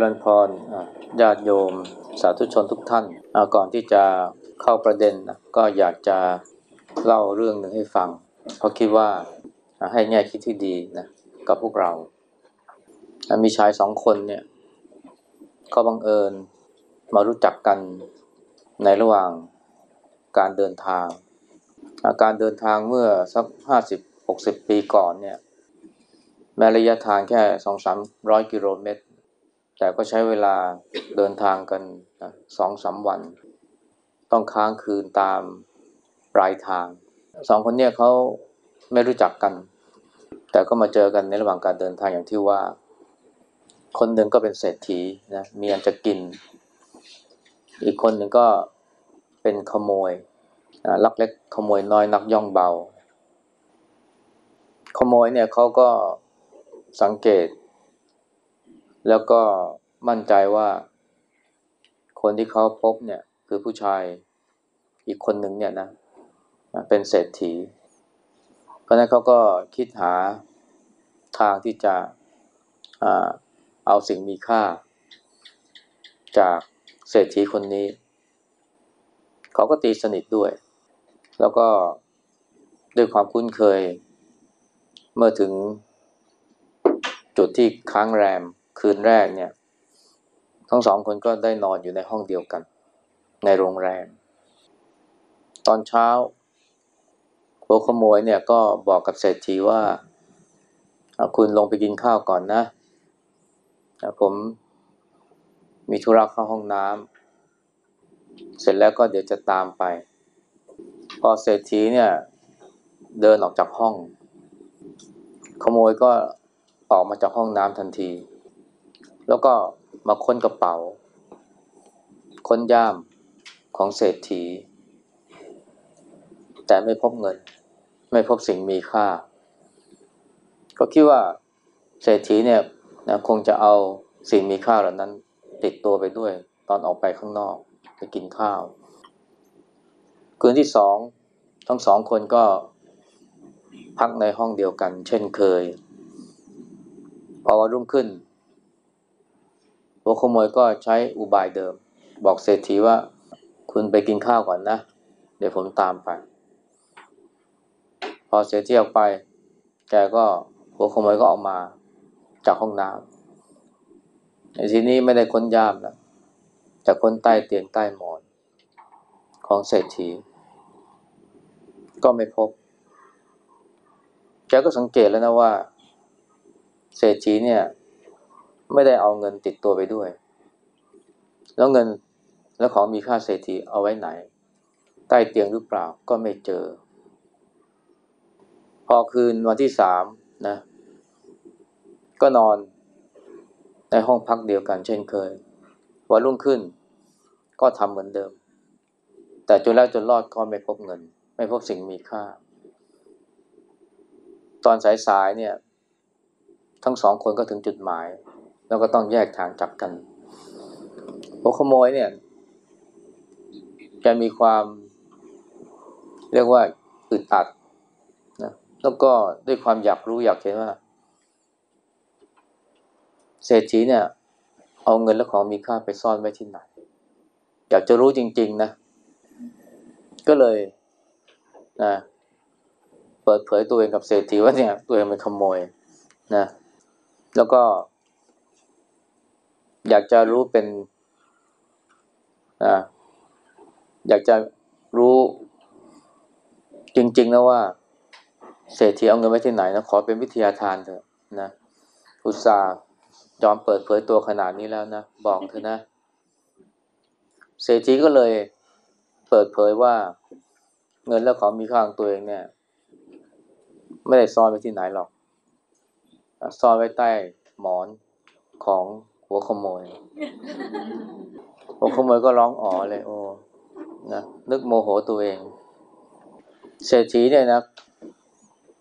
จริญพรญาติโยม สาธุชนทุกท่าน ก่อนที่จะเข้าประเด็นก็อยากจะเล่าเรื่องหนึ่งให้ฟัง เพราะคิดว่าให้แง่คิดที่ดีนะกับพวกเรา มีชายสองคนเนี่ยก็บังเอิญมารู้จักกันในระหว่างการเดินทาง การเดินทางเมื่อสักห้าสิบหกสิบปีก่อนเนี่ยแม้ระยะทางแค่สองสามร้อยกิโลเมตร แต่ก็ใช้เวลาเดินทางกันสองสาวัน ต้องค้างคืนตามปลายทางสองคนเนี่ยเขาไม่รู้จักกัน แต่ก็มาเจอกันในระหว่างการเดินทางอย่างที่ว่า คนหนึ่งก็เป็นเศรษฐีนะมีอันจะกิน อีกคนหนึ่งก็เป็นขโมยลักเล็กขโมยน้อยนักย่องเบา ขโมยเนี่ยเขาก็สังเกต แล้วก็มั่นใจว่าคนที่เขาพบเนี่ยคือผู้ชายอีกคนหนึ่งเนี่ยนะเป็นเศรษฐี เพราะนั้นเขาก็คิดหาทางที่จะเอาสิ่งมีค่า จากเศรษฐีคนนี้ เขาก็ตีสนิทด้วย แล้วก็ด้วยความคุ้นเคย เมื่อถึงจุดที่ค้างแรม คืนแรกเนี่ย ทั้งสองคนก็ได้นอนอยู่ในห้องเดียวกัน ในโรงแรม ตอนเช้าหัวขโมยเนี่ยก็บอกกับเศรษฐีว่า คุณลงไปกินข้าวก่อนนะผมมีธุระเข้าห้องน้ำเสร็จแล้วก็เดี๋ยวจะตามไป พอเศรษฐีเนี่ยเดินออกจากห้อง ขโมยก็ออกมาจากห้องน้ำทันที แล้วก็มาค้นกระเป๋า ค้นย่ามของเศรษฐี แต่ไม่พบเงิน ไม่พบสิ่งมีค่า ก็คิดว่าเศรษฐีเนี่ยนะคงจะเอาสิ่งมีค่าเหล่านั้น ติดตัวไปด้วย ตอนออกไปข้างนอกไปกินข้าว คืนที่สองทั้งสองคนก็พักในห้องเดียวกัน เช่นเคย พอวันรุ่งขึ้น หัวขโมยก็ใช้อุบายเดิม บอกเศรษฐีว่าคุณไปกินข้าวก่อนนะ เดี๋ยวผมตามไป พอเศรษฐีออกไป แกก็หัวขโมยก็ออกมาจากห้องน้ำในทีนี้ไม่ได้ค้นยามนะแต่ค้นใต้เตียงใต้หมอนของเศรษฐี ก็ไม่พบ แกก็สังเกตแล้วนะว่า เศรษฐีเนี่ย ไม่ได้เอาเงินติดตัวไปด้วย แล้วเงินแล้วของมีค่าเศรษฐีเอาไว้ไหน ใต้เตียงหรือเปล่าก็ไม่เจอ พอคืนวันที่สามนะ ก็นอนในห้องพักเดียวกันเช่นเคย วันรุ่งขึ้นก็ทำเหมือนเดิม แต่จนแล้วจนรอดก็ไม่พบเงิน ไม่พบสิ่งมีค่า ตอนสายๆเนี่ย ทั้งสองคนก็ถึงจุดหมาย แล้วก็ต้องแยกทางจับกันหัวขโมยเนี่ยแกมีความเรียกว่าอึดอัดนะแล้วก็ด้วยความอยากรู้อยากเห็นว่า เศรษฐีเนี่ย เอาเงินและของมีค่าไปซ่อนไว้ที่ไหน อยากจะรู้จริง ๆ นะ ก็เลยนะเปิดเผยตัวเองกับเศรษฐีว่าเนี่ย ตัวเองเป็นขโมยนะ แล้วก็ อยากจะรู้เป็นออยากจะรู้จริง ๆ นะว่า เศรษฐีเอาเงินไว้ที่ไหนนะขอเป็นวิทยาทานเถอะนะอุตส่าห์ยอมเปิดเผยตัวขนาดนี้แล้วนะ บอกเถอะนะ เศรษฐีก็เลยเปิดเผยว่า เงินและของมีค่าของตัวเองเนี่ย ไม่ได้ซ่อนไว้ที่ไหนหรอกซ่อนไว้ใต้หมอนของ หัวขโมยหัวขโมยก็ร้องอ๋อเลยโอ้นะนึกโมโหตัวเอง เศรษฐีเนี่ยนะ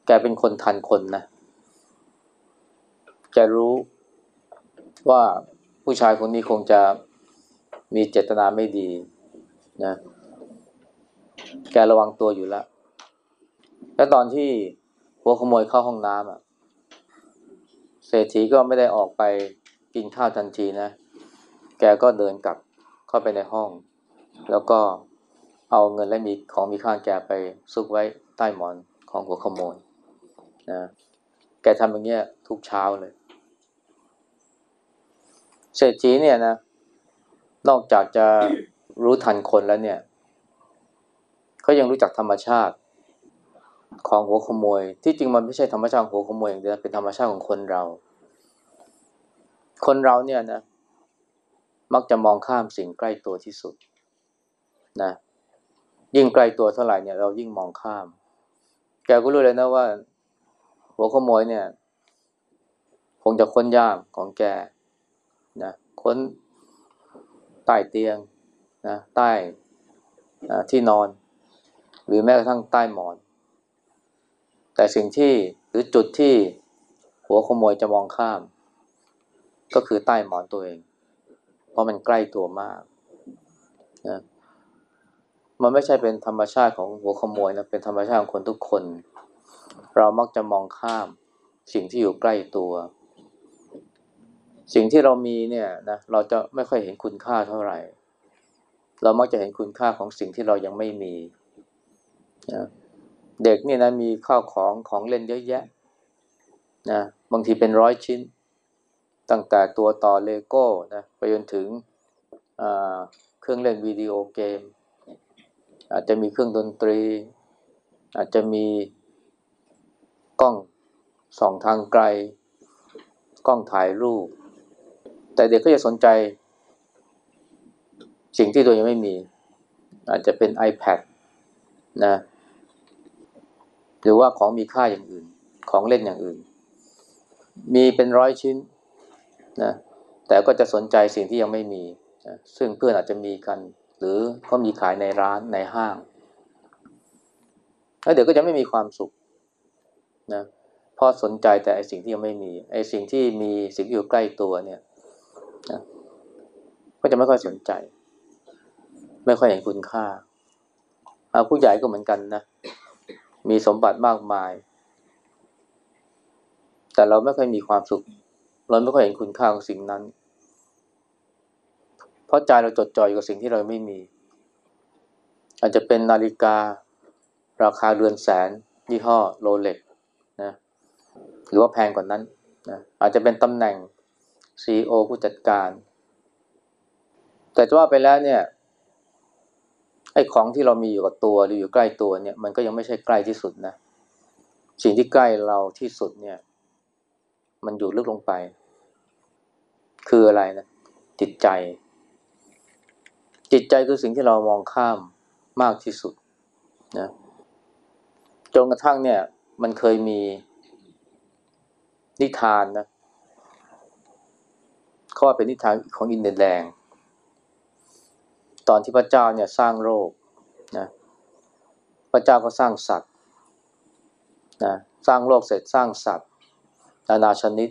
แกเป็นคนทันคนนะจะรู้ว่าผู้ชายคนนี้คงจะมีเจตนาไม่ดีนะแกระวังตัวอยู่แล้ว แล้วตอนที่หัวขโมยเข้าห้องน้ำอะ เศรษฐีก็ไม่ได้ออกไป กินข้าวทันทีนะ แกก็เดินกลับเข้าไปในห้อง แล้วก็เอาเงินและมีของมีค่าแกไปซุกไว้ใต้หมอนของหัวขโมยนะแกทำอย่างเงี้ยทุกเช้าเลย เศรษฐีเนี่ยนะ นอกจากจะรู้ทันคนแล้วเนี่ยเขายังรู้จักธรรมชาติของหัวขโมย ที่จริงมันไม่ใช่ธรรมชาติของหัวขโมยอย่างเดียวเป็นธรรมชาติของคนเรา คนเราเนี่ยนะ มักจะมองข้ามสิ่งใกล้ตัวที่สุดนะ ยิ่งไกลตัวเท่าไหร่เนี่ย เรายิ่งมองข้าม แกก็รู้เลยนะว่า หัวขโมยเนี่ยคงจะค้นย่ามของแกนะค้นใต้เตียงนะใต้ที่นอน หรือแม้กระทั่งใต้หมอน แต่สิ่งที่หรือจุดที่หัวขโมยจะมองข้าม ก็คือใต้หมอนตัวเอง เพราะมันใกล้ตัวมากนะมันไม่ใช่เป็นธรรมชาติของหัวขโมยนะเป็นธรรมชาติของคนทุกคน เรามักจะมองข้ามสิ่งที่อยู่ใกล้ตัว สิ่งที่เรามีเนี่ยนะเราจะไม่ค่อยเห็นคุณค่าเท่าไหร่ เรามักจะเห็นคุณค่าของสิ่งที่เรายังไม่มีนะเด็กเนี่ยนะมีข้าวของของเล่นเยอะแยะนะบางทีเป็นร้อยชิ้น ตั้งแต่ตัวต่อเลโก้นะไปจนถึงเครื่องเล่นวิดีโอเกม อาจจะมีเครื่องดนตรี อาจจะมีกล้องส่องทางไกล กล้องถ่ายรูป แต่เด็กก็จะสนใจ สิ่งที่ตัวยังไม่มี อาจจะเป็น iPad นะหรือว่าของมีค่าอย่างอื่น ของเล่นอย่างอื่น มีเป็นร้อยชิ้น นะแต่ก็จะสนใจสิ่งที่ยังไม่มีนะซึ่งเพื่อนอาจจะมีกัน หรือก็มีขายในร้านในห้างแล้วเดี๋ยวก็จะไม่มีความสุขนะเพราะสนใจแต่ไอสิ่งที่ยังไม่มีไอสิ่งที่มีสิ่งที่อยู่ใกล้ตัวเนี่ยนะก็จะไม่ค่อยสนใจ ไม่ค่อยเห็นคุณค่าผู้ใหญ่ก็เหมือนกันนะมีสมบัติมากมาย แต่เราไม่ค่อยมีความสุข เราไม่ค่อยเห็นคุณค่าของสิ่งนั้น เพราะใจเราจดจ่อยกับสิ่งที่เราไม่มี อาจจะเป็นนาฬิกา ราคาเรือนแสนยี่ห้อโรเล็กนะหรือว่าแพงกว่านั้นนะอาจจะเป็นตำแหน่ง CEO ผู้จัดการ แต่จะว่าไปแล้วเนี่ยไอ้ของที่เรามีอยู่กับตัวหรืออยู่ใกล้ตัวเนี่ยมันก็ยังไม่ใช่ใกล้ที่สุดนะสิ่งที่ใกล้เราที่สุดเนี่ย มันอยู่ลึกลงไป คืออะไรนะจิตใจ จิตใจคือสิ่งที่เรามองข้ามมากที่สุดนะจนกระทั่งเนี่ย มันเคยมีนิทานนะเขาว่าเป็นนิทานของอินเดียแดง ตอนที่พระเจ้าเนี่ยสร้างโลกนะพระเจ้าก็สร้างสัตว์นะสร้างโลกเสร็จสร้างสัตว์นานาชนิด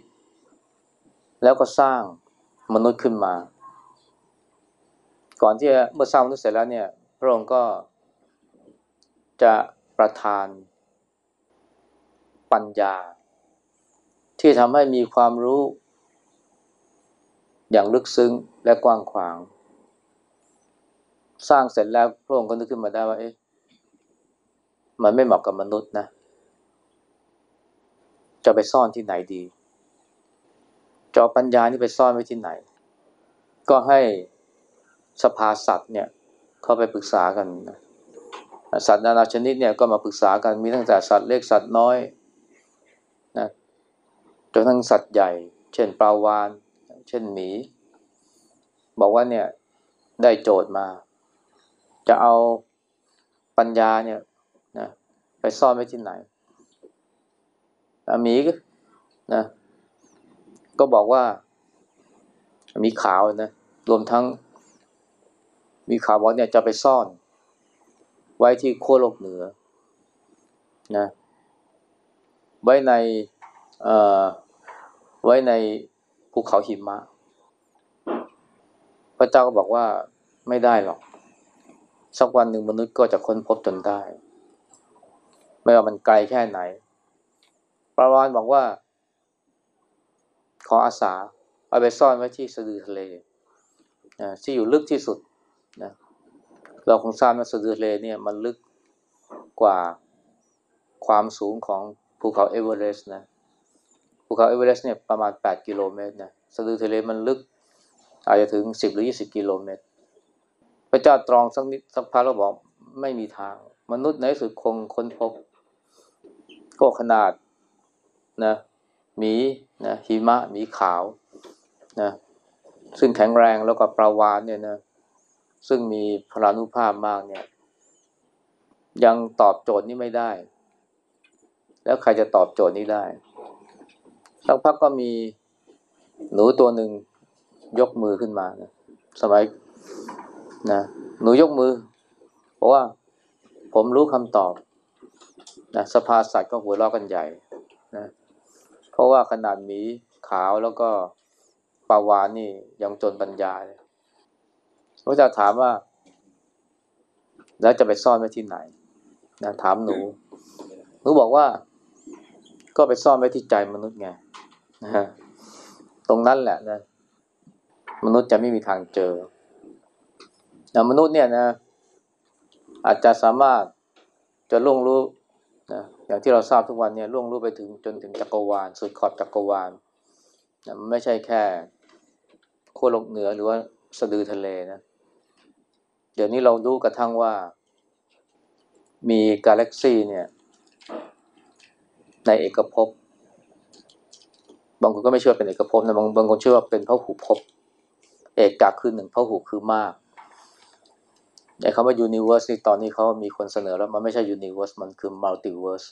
แล้วก็สร้าง มนุษย์ขึ้นมา ก่อนที่เมื่อสร้างมนุษย์เสร็จแล้วเนี่ย พระองค์ก็จะประทานปัญญา ที่ทำให้มีความรู้ อย่างลึกซึ้งและกว้างขวาง สร้างเสร็จแล้วพระองค์ก็นึกขึ้นมาได้ว่าเอ๊ะมันไม่เหมาะกับมนุษย์นะ จะไปซ่อนที่ไหนดี จอปัญญานี่ไปซ่อนไว้ที่ไหน ก็ให้สภาสัตว์เนี่ยเข้าไปปรึกษากัน สัตว์นานาชนิดเนี่ยก็มาปรึกษากันมีตั้งแต่สัตว์เล็กสัตว์น้อยนะจนทั้งสัตว์ใหญ่ เช่นปลาวาน เช่นหมี บอกว่าเนี่ยได้โจทย์มา จะเอาปัญญาเนี่ยนะไปซ่อนไว้ที่ไหนหมีนะ ก็บอกว่า มีขาวนะ รวมทั้ง มีขาวบอกเนี่ยจะไปซ่อน ไว้ที่ขั้วโลกเหนือนะ ไว้ในเอ่อไว้ในภูเขาหิมะ พระเจ้าก็บอกว่าไม่ได้หรอก สักวันหนึ่งมนุษย์ก็จะค้นพบจนได้ ไม่ว่ามันไกลแค่ไหน ปราวานบอกว่า ขออาสา เอาไปซ่อนไว้ที่สะดือทะเลนะที่อยู่ลึกที่สุดนะเราคงทราบว่าสะดือทะเลเนี่ยมันลึกกว่าความสูงของภูเขาเอเวอเรสต์นะภูเขาเอเวอเรสต์เนี่ยประมาณ 8 กิโลเมตรนะสะดือทะเลมันลึกอาจจะถึง 10 หรือ 20 กิโลเมตร พระเจ้าตรองสักนิดสักพักแล้วบอกไม่มีทาง มนุษย์ในสุดคงค้นพบก็ขนาดนะหมี นะหิมะหมีขาวนะซึ่งแข็งแรงแล้วก็ปลาวานเนี่ยนะซึ่งมีพลานุภาพมากเนี่ย ยังตอบโจทย์นี้ไม่ได้ แล้วใครจะตอบโจทย์นี้ได้สักพักก็มีหนูตัวหนึ่งยกมือขึ้นมานะสมัยนะหนูยกมือ เพราะว่าผมรู้คำตอบนะสภาสัตว์ก็หัวเราะกันใหญ่นะ เพราะว่าขนาดหมีขาวแล้วก็ปาวานนี่ยังจนปัญญาเลยพระเจ้าถามว่า แล้วจะไปซ่อนไว้ที่ไหนนะถามหนูหนูบอกว่า ก็ไปซ่อนไว้ที่ใจมนุษย์ไงนะฮะตรงนั้นแหละนะมนุษย์จะไม่มีทางเจอนะมนุษย์เนี่ยนะ อาจจะสามารถจะล่วงรู้ อย่างที่เราทราบทุกวันเนี่ยล่วงรู้ไปถึงจนถึงจักรวาลสุดขอบจักรวาลนะไม่ใช่แค่ขั้วโลกเหนือหรือว่าสะดือทะเลนะ เดี๋ยวนี้เรารู้กระทั่งว่า มีกาแล็กซีเนี่ย ในเอกภพบางคนก็ไม่เชื่อเป็นเอกภพนะบางบางคนเชื่อว่าเป็นพระหูภพเอกกคือหนึ่งพระหูคือมาก ไอ้คำว่า universe นี่ตอนนี้เขามีคนเสนอแล้วมันไม่ใช่ universe มันคือ multiverse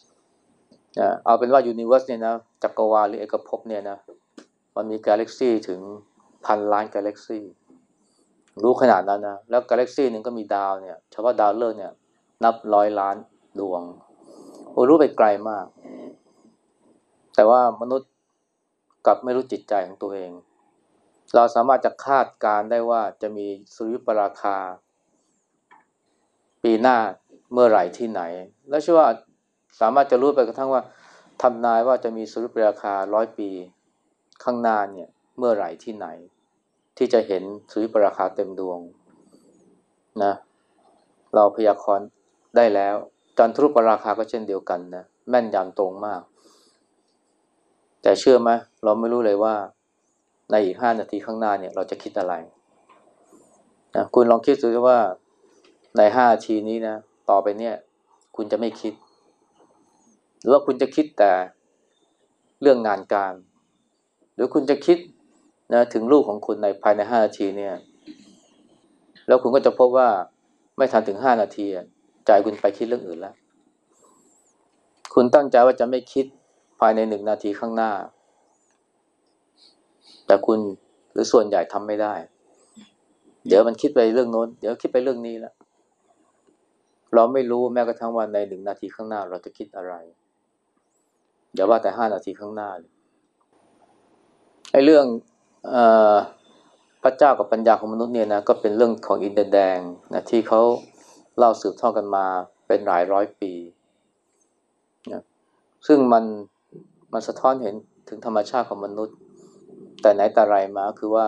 นะเอาเป็นว่า universe เนี่ยนะจักรวาลหรือเอกภพเนี่ยนะมันมีกาแล็กซีถึงพันล้านกาแล็กซีรู้ขนาดนั้นนะแล้วกาแล็กซีหนึ่งก็มีดาวเนี่ยเฉพาะดาวฤกษ์เนี่ย นับร้อยล้านดวงโอ้รู้ไปไกลมาก แต่ว่ามนุษย์กลับไม่รู้จิตใจของตัวเอง เราสามารถจะคาดการได้ว่าจะมีสุริยุปราคา ปีหน้าเมื่อไหร่ที่ไหน แล้วเชื่อว่าสามารถจะรู้ไปกระทั่งว่าทำนายว่าจะมีสุริยุปราคาร้อยปีข้างหน้าเนี่ยเมื่อไหร่ที่ไหน ที่จะเห็นสุริยุปราคาเต็มดวงนะเราพยากรณ์ได้แล้ว จันทรุปราคาก็เช่นเดียวกันนะแม่นยำตรงมาก แต่เชื่อไหมเราไม่รู้เลยว่า ในอีกห้านาทีข้างหน้าเนี่ย เราจะคิดอะไรนะคุณลองคิดดูว่า ในห้าทีนี้นะ ต่อไปเนี่ย คุณจะไม่คิด หรือว่าคุณจะคิดแต่เรื่องงานการ หรือคุณจะคิดนะถึงลูกของคุณในภายในห้านาทีเนี่ย แล้วคุณก็จะพบว่าไม่ทันถึงห้านาทีใจคุณไปคิดเรื่องอื่นแล้ว คุณตั้งใจว่าจะไม่คิดภายในหนึ่งนาทีข้างหน้า แต่คุณหรือส่วนใหญ่ทำไม่ได้ เดี๋ยวมันคิดไปเรื่องโน้น เดี๋ยวคิดไปเรื่องนี้แล้ว เราไม่รู้แม้กระทั่งว่าในหนึ่งนาทีข้างหน้าเราจะคิดอะไรอย่าว่าแต่ห้านาทีข้างหน้าไอ้เรื่องอพระเจ้ากับปัญญาของมนุษย์เนี่ยนะก็เป็นเรื่องของอินเดียแดงนะที่เขาเล่าสืบทอดกันมาเป็นหลายร้อยปีนะซึ่งมันมันสะท้อนเห็นถึงธรรมชาติของมนุษย์ แต่ไหนแต่ไรมาคือว่า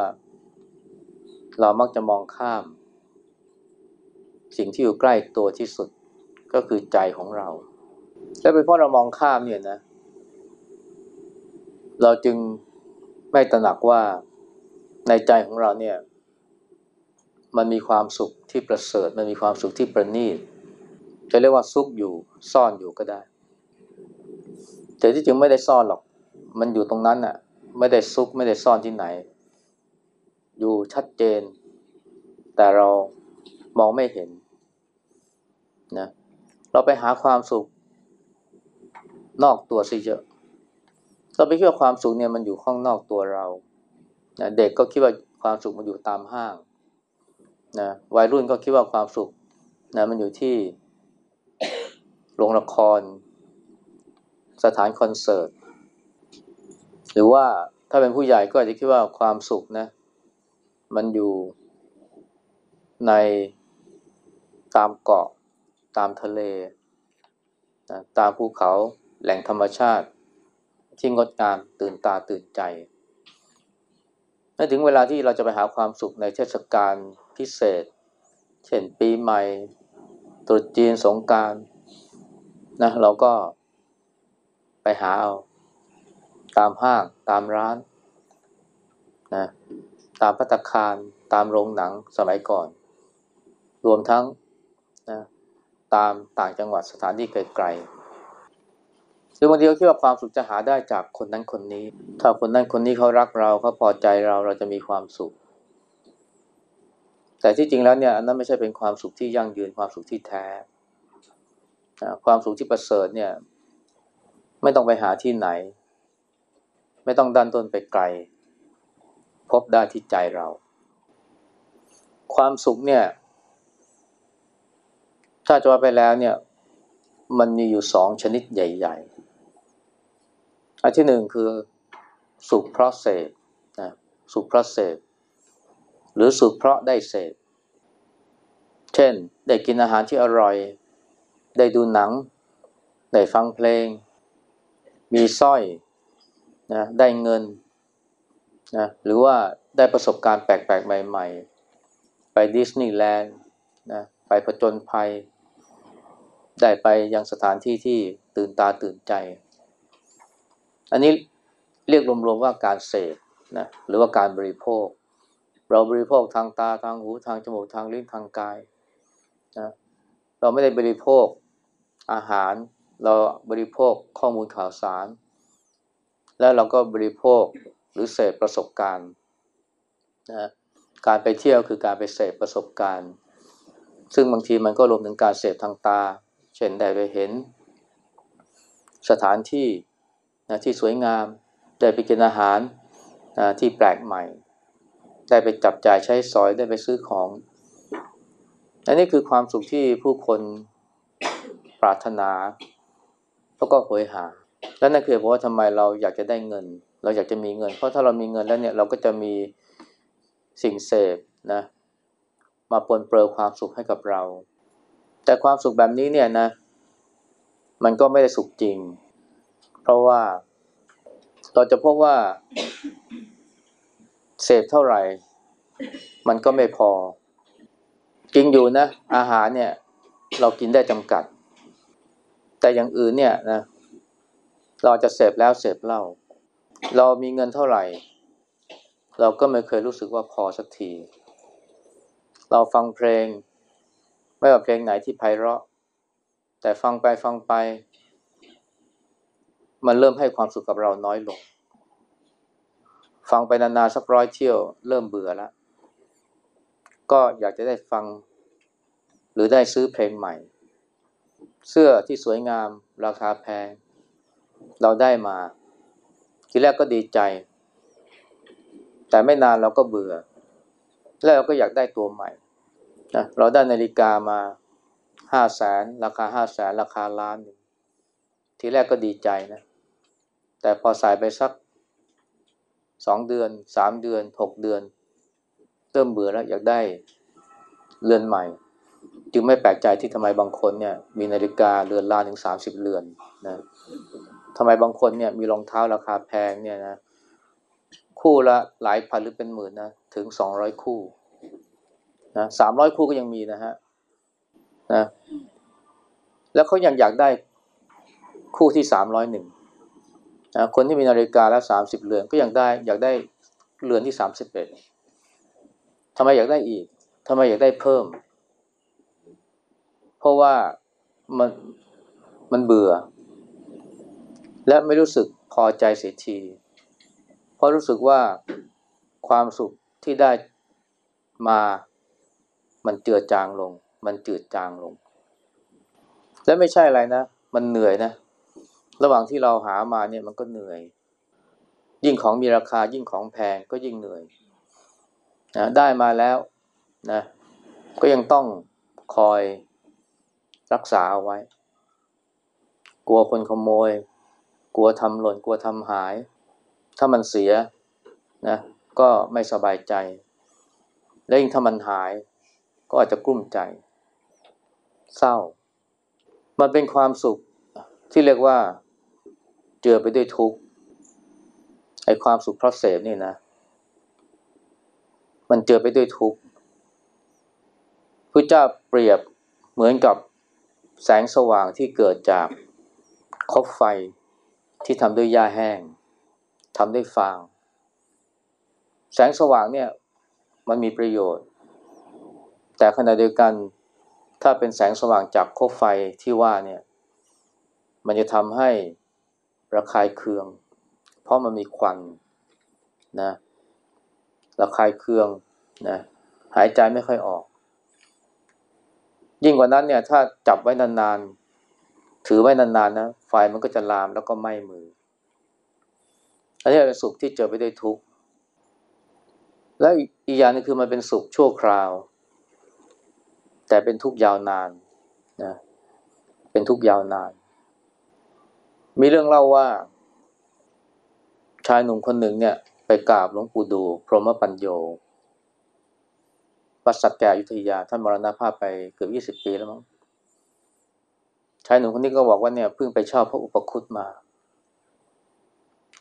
เรามักจะมองข้าม สิ่งที่อยู่ใกล้ตัวที่สุดก็คือใจของเรา และเป็นเพราะเรามองข้ามเนี่ยนะ เราจึงไม่ตระหนักว่าในใจของเราเนี่ย มันมีความสุขที่ประเสริฐ มันมีความสุขที่ประณีต จะเรียกว่าซุกอยู่ซ่อนอยู่ก็ได้ แต่ที่จริงไม่ได้ซ่อนหรอก มันอยู่ตรงนั้นน่ะ ไม่ได้ซุกไม่ได้ซ่อนที่ไหน อยู่ชัดเจน แต่เรา มองไม่เห็นนะเราไปหาความสุข นอกตัวซิเยอะเราไปคิดว่าความสุขเนี่ยมันอยู่ข้างนอกตัวเรานะเด็กก็คิดว่าความสุขมันอยู่ตามห้างนะวัยรุ่นก็คิดว่าความสุขนะมันอยู่ที่โรงละคร สถานคอนเสิร์ต หรือว่าถ้าเป็นผู้ใหญ่ก็อาจจะคิดว่าความสุขนะ มันอยู่ใน ตามเกาะ ตามทะเลนะตามภูเขาแหล่งธรรมชาติ ที่งดงามตื่นตาตื่นใจถ้าถึงเวลาที่เราจะไปหาความสุขในเทศกาลพิเศษ เช่นปีใหม่ตรุษจีนสงกรารนะเราก็ไปหาเอา ตามห้าง ตามร้านนะตามพัตคาร ตามโรงหนังสมัยก่อน รวมทั้ง ตามต่างจังหวัดสถานที่ไกลๆหรือบางทีเราคิดว่าความสุขจะหาได้จากคนนั้นคนนี้ ถ้าคนนั้นคนนี้เขารักเราเขาพอใจเราเราจะมีความสุข แต่ที่จริงแล้วเนี่ยอันนั้นไม่ใช่เป็นความสุขที่ยั่งยืนความสุขที่แท้ ความสุขที่ประเสริฐเนี่ย ไม่ต้องไปหาที่ไหน ไม่ต้องดันต้นไปไกล พบได้ที่ใจเรา ความสุขเนี่ย ถ้าจะว่าไปแล้วเนี่ย มันมีอยู่สองชนิดใหญ่ ๆ อันที่หนึ่งคือสุขเพราะเสพนะสุขเพราะเสพหรือสุขเพราะได้เสพเช่น ได้กินอาหารที่อร่อย ได้ดูหนัง ได้ฟังเพลง มีสร้อยนะได้เงินนะหรือว่าได้ประสบการณ์แปลกๆ ใหม่ ๆ ไปดิสนีย์แลนด์นะไปผจญภัย ได้ไปยังสถานที่ที่ตื่นตาตื่นใจ อันนี้เรียกรวมๆว่าการเสพนะหรือว่าการบริโภค เราบริโภคทางตาทางหูทางจมูกทางลิ้นทางกายนะเราไม่ได้บริโภคอาหาร เราบริโภคข้อมูลข่าวสาร แล้วเราก็บริโภคหรือเสพประสบการณ์นะการไปเที่ยวคือการไปเสพประสบการณ์ ซึ่งบางทีมันก็รวมถึงการเสพทางตา เช่นได้ไปเห็น สถานที่นะที่สวยงาม ได้ไปกินอาหารนะที่แปลกใหม่ ได้ไปจับจ่ายใช้สอยได้ไปซื้อของอันนี้คือความสุขที่ผู้คนปรารถนาแล้วก็โหยหา และนั่นคือเพราะว่าทำไมเราอยากจะได้เงิน เราอยากจะมีเงิน เพราะถ้าเรามีเงินแล้วเนี่ยเราก็จะมีสิ่งเสพนะมาปนเปื้อความสุขให้กับเรา แต่ความสุขแบบนี้เนี่ยนะ มันก็ไม่ได้สุขจริง เพราะว่าเราจะพบว่า เสพเท่าไหร่ มันก็ไม่พอ จริงอยู่นะ อาหารเนี่ย เรากินได้จำกัด แต่อย่างอื่นเนี่ยนะ เราจะเสพแล้วเสพเล่า เรามีเงินเท่าไหร่ เราก็ไม่เคยรู้สึกว่าพอสักที เราฟังเพลง ไม่ว่าเพลงไหนที่ไพเราะ แต่ฟังไปฟังไป มันเริ่มให้ความสุขกับเราน้อยลง ฟังไปนานๆสักร้อยเที่ยว เริ่มเบื่อแล้ว ก็อยากจะได้ฟัง หรือได้ซื้อเพลงใหม่ เสื้อที่สวยงามราคาแพง เราได้มา ทีแรกก็ดีใจ แต่ไม่นานเราก็เบื่อ แล้วเราก็อยากได้ตัวใหม่ นะเราได้นาฬิกามาห้าแสนราคาห้าแสนราคาล้านหนึ่งทีแรกก็ดีใจนะ แต่พอสายไปสักสองเดือนสามเดือนหกเดือน เริ่มเบื่อแล้วอยากได้เรือนใหม่ จึงไม่แปลกใจที่ทำไมบางคนเนี่ย มีนาฬิกาเรือนล้านถึงสามสิบเรือนนะทำไมบางคนเนี่ยมีรองเท้าราคาแพงเนี่ยนะ คู่ละหลายพันหรือเป็นหมื่นนะ ถึงสองร้อยคู่ นะสามร้อยคู่ก็ยังมีนะฮะนะแล้วเขายังอยากได้คู่ที่สามร้อยหนึ่งนะคนที่มีนาฬิกาแล้วสามสิบเรือนก็ยังได้ อยากได้เรือนที่สามสิบเอ็ดทำไมอยากได้อีกทำไมอยากได้เพิ่ม เพราะว่ามันมันเบื่อ และไม่รู้สึกพอใจเสียที เพราะรู้สึกว่าความสุขที่ได้มา มันเจือจางลง มันจืดจางลง และไม่ใช่อะไรนะ มันเหนื่อยนะ ระหว่างที่เราหามาเนี่ยมันก็เหนื่อย ยิ่งของมีราคายิ่งของแพงก็ยิ่งเหนื่อยนะได้มาแล้วนะ ก็ยังต้องคอยรักษาเอาไว้ กลัวคนขโมย กลัวทำหล่น กลัวทำหาย ถ้ามันเสียนะ ก็ไม่สบายใจ และยิ่งถ้ามันหาย ก็อาจจะกลุ้มใจ เศร้า มันเป็นความสุขที่เรียกว่าเจือไปด้วยทุกข์ไอ้ความสุขเพราะเสพนี่นะ มันเจือไปด้วยทุกข์พระเจ้าเปรียบเหมือนกับแสงสว่างที่เกิดจากคบไฟที่ทำด้วยหญ้าแห้งทำด้วยฟาง แสงสว่างเนี่ยมันมีประโยชน์ แต่ขณะเดียวกันถ้าเป็นแสงสว่างจากโคไฟที่ว่าเนี่ย มันจะทำให้ระคายเคือง เพราะมันมีควันนะระคายเคืองนะหายใจไม่ค่อยออก ยิ่งกว่านั้นเนี่ย ถ้าจับไว้นานๆ ถือไว้นานๆนะไฟมันก็จะลามแล้วก็ไหม้มือ อันนี้เป็นสุขที่เจอไปได้ทุกข์และอีกอย่างนึงคือมันเป็นสุขชั่วคราว แต่เป็นทุกยาวนานนะเป็นทุกยาวนาน มีเรื่องเล่าว่า ชายหนุ่มคนหนึ่งเนี่ย ไปกราบหลวงปู่ดู พรหมปัญโยวัดสักแก่ยุธยา ท่านมรณภาพไปเกือบยี่สิบปีแล้วมั้งชายหนุ่มคนนี้ก็บอกว่าเนี่ยเพิ่งไปชอบพระอุปคุตมา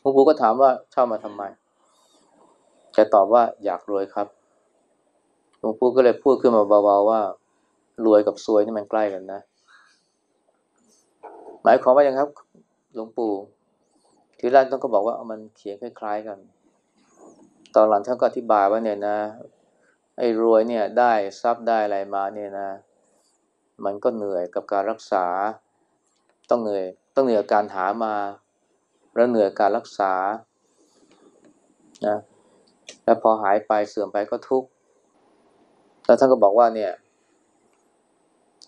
หลวงปู่ก็ถามว่าชอบมาทำไมแกตอบว่าอยากรวยครับหลวงปู่ก็เลยพูดขึ้นมาเบาๆว่า รวยกับซวยนี่มันใกล้กันนะ หมายความว่าอย่างครับหลวงปู่ทีแรกต้องก็บอกว่ามันเขียนคล้ายๆกัน ตอนหลังท่านก็อธิบายว่าเนี่ยนะไอ้รวยเนี่ยได้ทรัพย์ได้อะไรมาเนี่ยนะ มันก็เหนื่อยกับการรักษา ต้องเหนื่อย ต้องเหนื่อยการหามา แล้วเหนื่อยการรักษานะแล้วพอหายไปเสื่อมไปก็ทุกข์แล้วท่านก็บอกว่าเนี่ย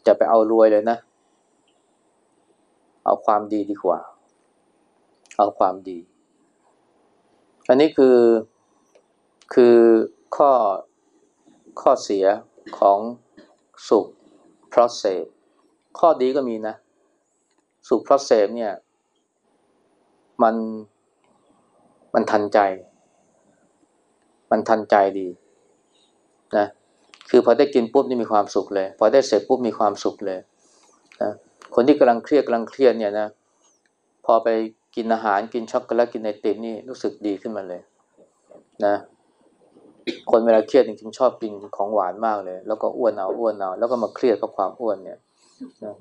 จะไปเอารวยเลยนะ เอาความดีดีกว่า เอาความดี อันนี้คือคือข้อข้อเสียของสุขเพราะเสพข้อดีก็มีนะ สุขเพราะเสพเนี่ย มันมันทันใจ มันทันใจดีนะ คือพอได้กินปุ๊บนี่มีความสุขเลย พอได้เสร็จปุ๊บมีความสุขเลยนะคนที่กำลังเครียดกำลังเครียดเนี่ยนะพอไปกินอาหารกินช็อกโกแลตกินไอติมนี่รู้สึกดีขึ้นมาเลย นะ คนเวลาเครียดจริงๆชอบกินของหวานมากเลย แล้วก็อ้วนเอาอ้วนเอาแล้วก็มาเครียดเพราะความอ้วนเนี่ยนะ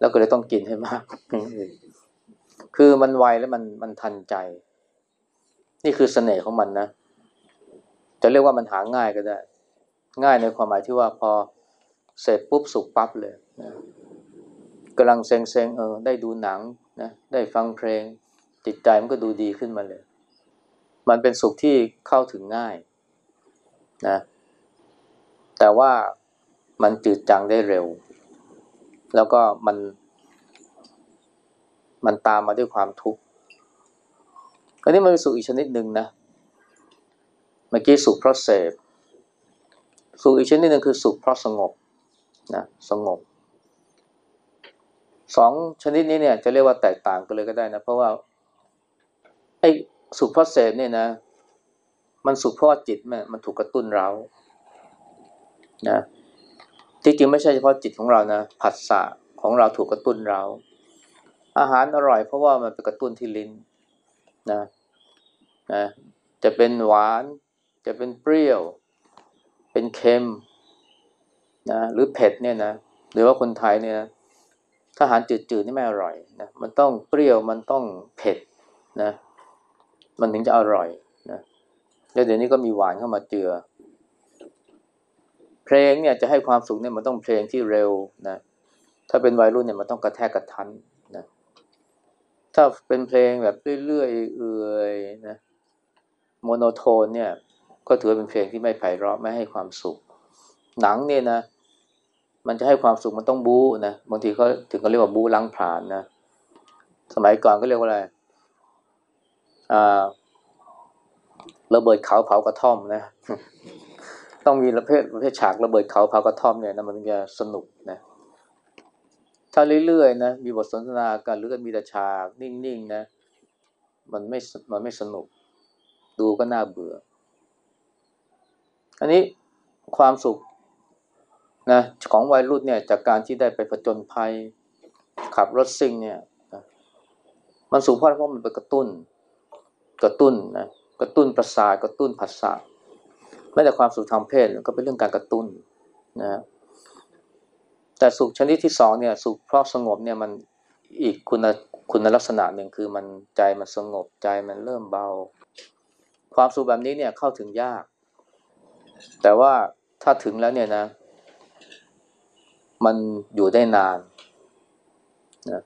แล้วก็เลยต้องกินให้มาก คือมันไวแล้วมันมันทันใจ นี่คือเสน่ห์ของมันนะ จะเรียกว่ามันหาง่ายก็ได้ ง่ายในความหมายที่ว่าพอเสร็จปุ๊บสุกปั๊บเลยนะกำลังเซ็งเซ็งเออได้ดูหนังนะได้ฟังเพลง จิตใจมันก็ดูดีขึ้นมาเลย มันเป็นสุขที่เข้าถึงง่ายนะแต่ว่ามันจืดจางได้เร็ว แล้วก็มัน มันตามมาด้วยความทุกข์อันนี้มันเป็นสุขอีกชนิดหนึ่งนะเมื่อกี้สุขเพราะเสพ สุขอีกชนิดหนึ่งคือสุขเพราะสงบนะสงบสองชนิดนี้เนี่ยจะเรียกว่าแตกต่างกันเลยก็ได้นะ เพราะว่าไอ้สุขเพราะเสพเนี่ยนะ มันสุขเพราะจิตมันมันถูกกระตุ้นเรานะที่จริงไม่ใช่เฉพาะจิตของเรานะผัสสะของเราถูกกระตุ้นเราอาหารอร่อยเพราะว่ามันไปกระตุ้นที่ลิ้นนะนะจะเป็นหวาน จะเป็นเปรี้ยว เป็นเค็มนะหรือเผ็ดเนี่ยนะหรือว่าคนไทยเนี่ยถ้าอาหารจืดๆนี่ไม่อร่อยนะมันต้องเปรี้ยวมันต้องเผ็ดนะมันถึงจะอร่อยนะแล้วเดี๋ยวนี้ก็มีหวานเข้ามาเจือ เพลงเนี่ยจะให้ความสุขเนี่ยมันต้องเพลงที่เร็วนะถ้าเป็นวัยรุ่นเนี่ยมันต้องกระแทกกระทันนะถ้าเป็นเพลงแบบเรื่อยๆเอื่อยนะโมโนโทนเนี่ย ก็ถือเป็นเพลงที่ไม่ไพเราะไม่ให้ความสุข หนังเนี่ยนะ มันจะให้ความสุขมันต้องบู๊นะบางทีเขาถึงเขาเรียกว่าบู๊ล้างผลาญนะสมัยก่อนก็เรียกว่าอะไรอ่าระเบิดเขาเผากระท่อมนะ ต้องมีประเภทประเภทฉากระเบิดเขาเผากระท่อมเนี่ยนะมันถึงจะสนุกนะถ้าเรื่อยๆนะมีบทสนทนากันหรือกันมีแต่ฉากนิ่งๆนะ มันไม่มันไม่สนุก ดูก็น่าเบื่อ อันนี้ความสุขนะของวัยรุ่นเนี่ยจากการที่ได้ไปผจญภัยขับรถซิ่งเนี่ยมันสูงเพราะเพราะมันไปกระตุ้น กระตุ้นนะกระตุ้นประสาทกระตุ้นผัสสะไม้แต่ความสุขทางเพศก็เป็นเรื่องการกระตุ้นนะแต่สุขชนิดที่สองเนี่ยสุขเพราะสงบเนี่ยมันอีกคุณคุณลักษณะหนึ่งคือมันใจมันสงบใจมันเริ่มเบา ความสุขแบบนี้เนี่ยเข้าถึงยาก แต่ว่าถ้าถึงแล้วเนี่ยนะ มันอยู่ได้นานนะ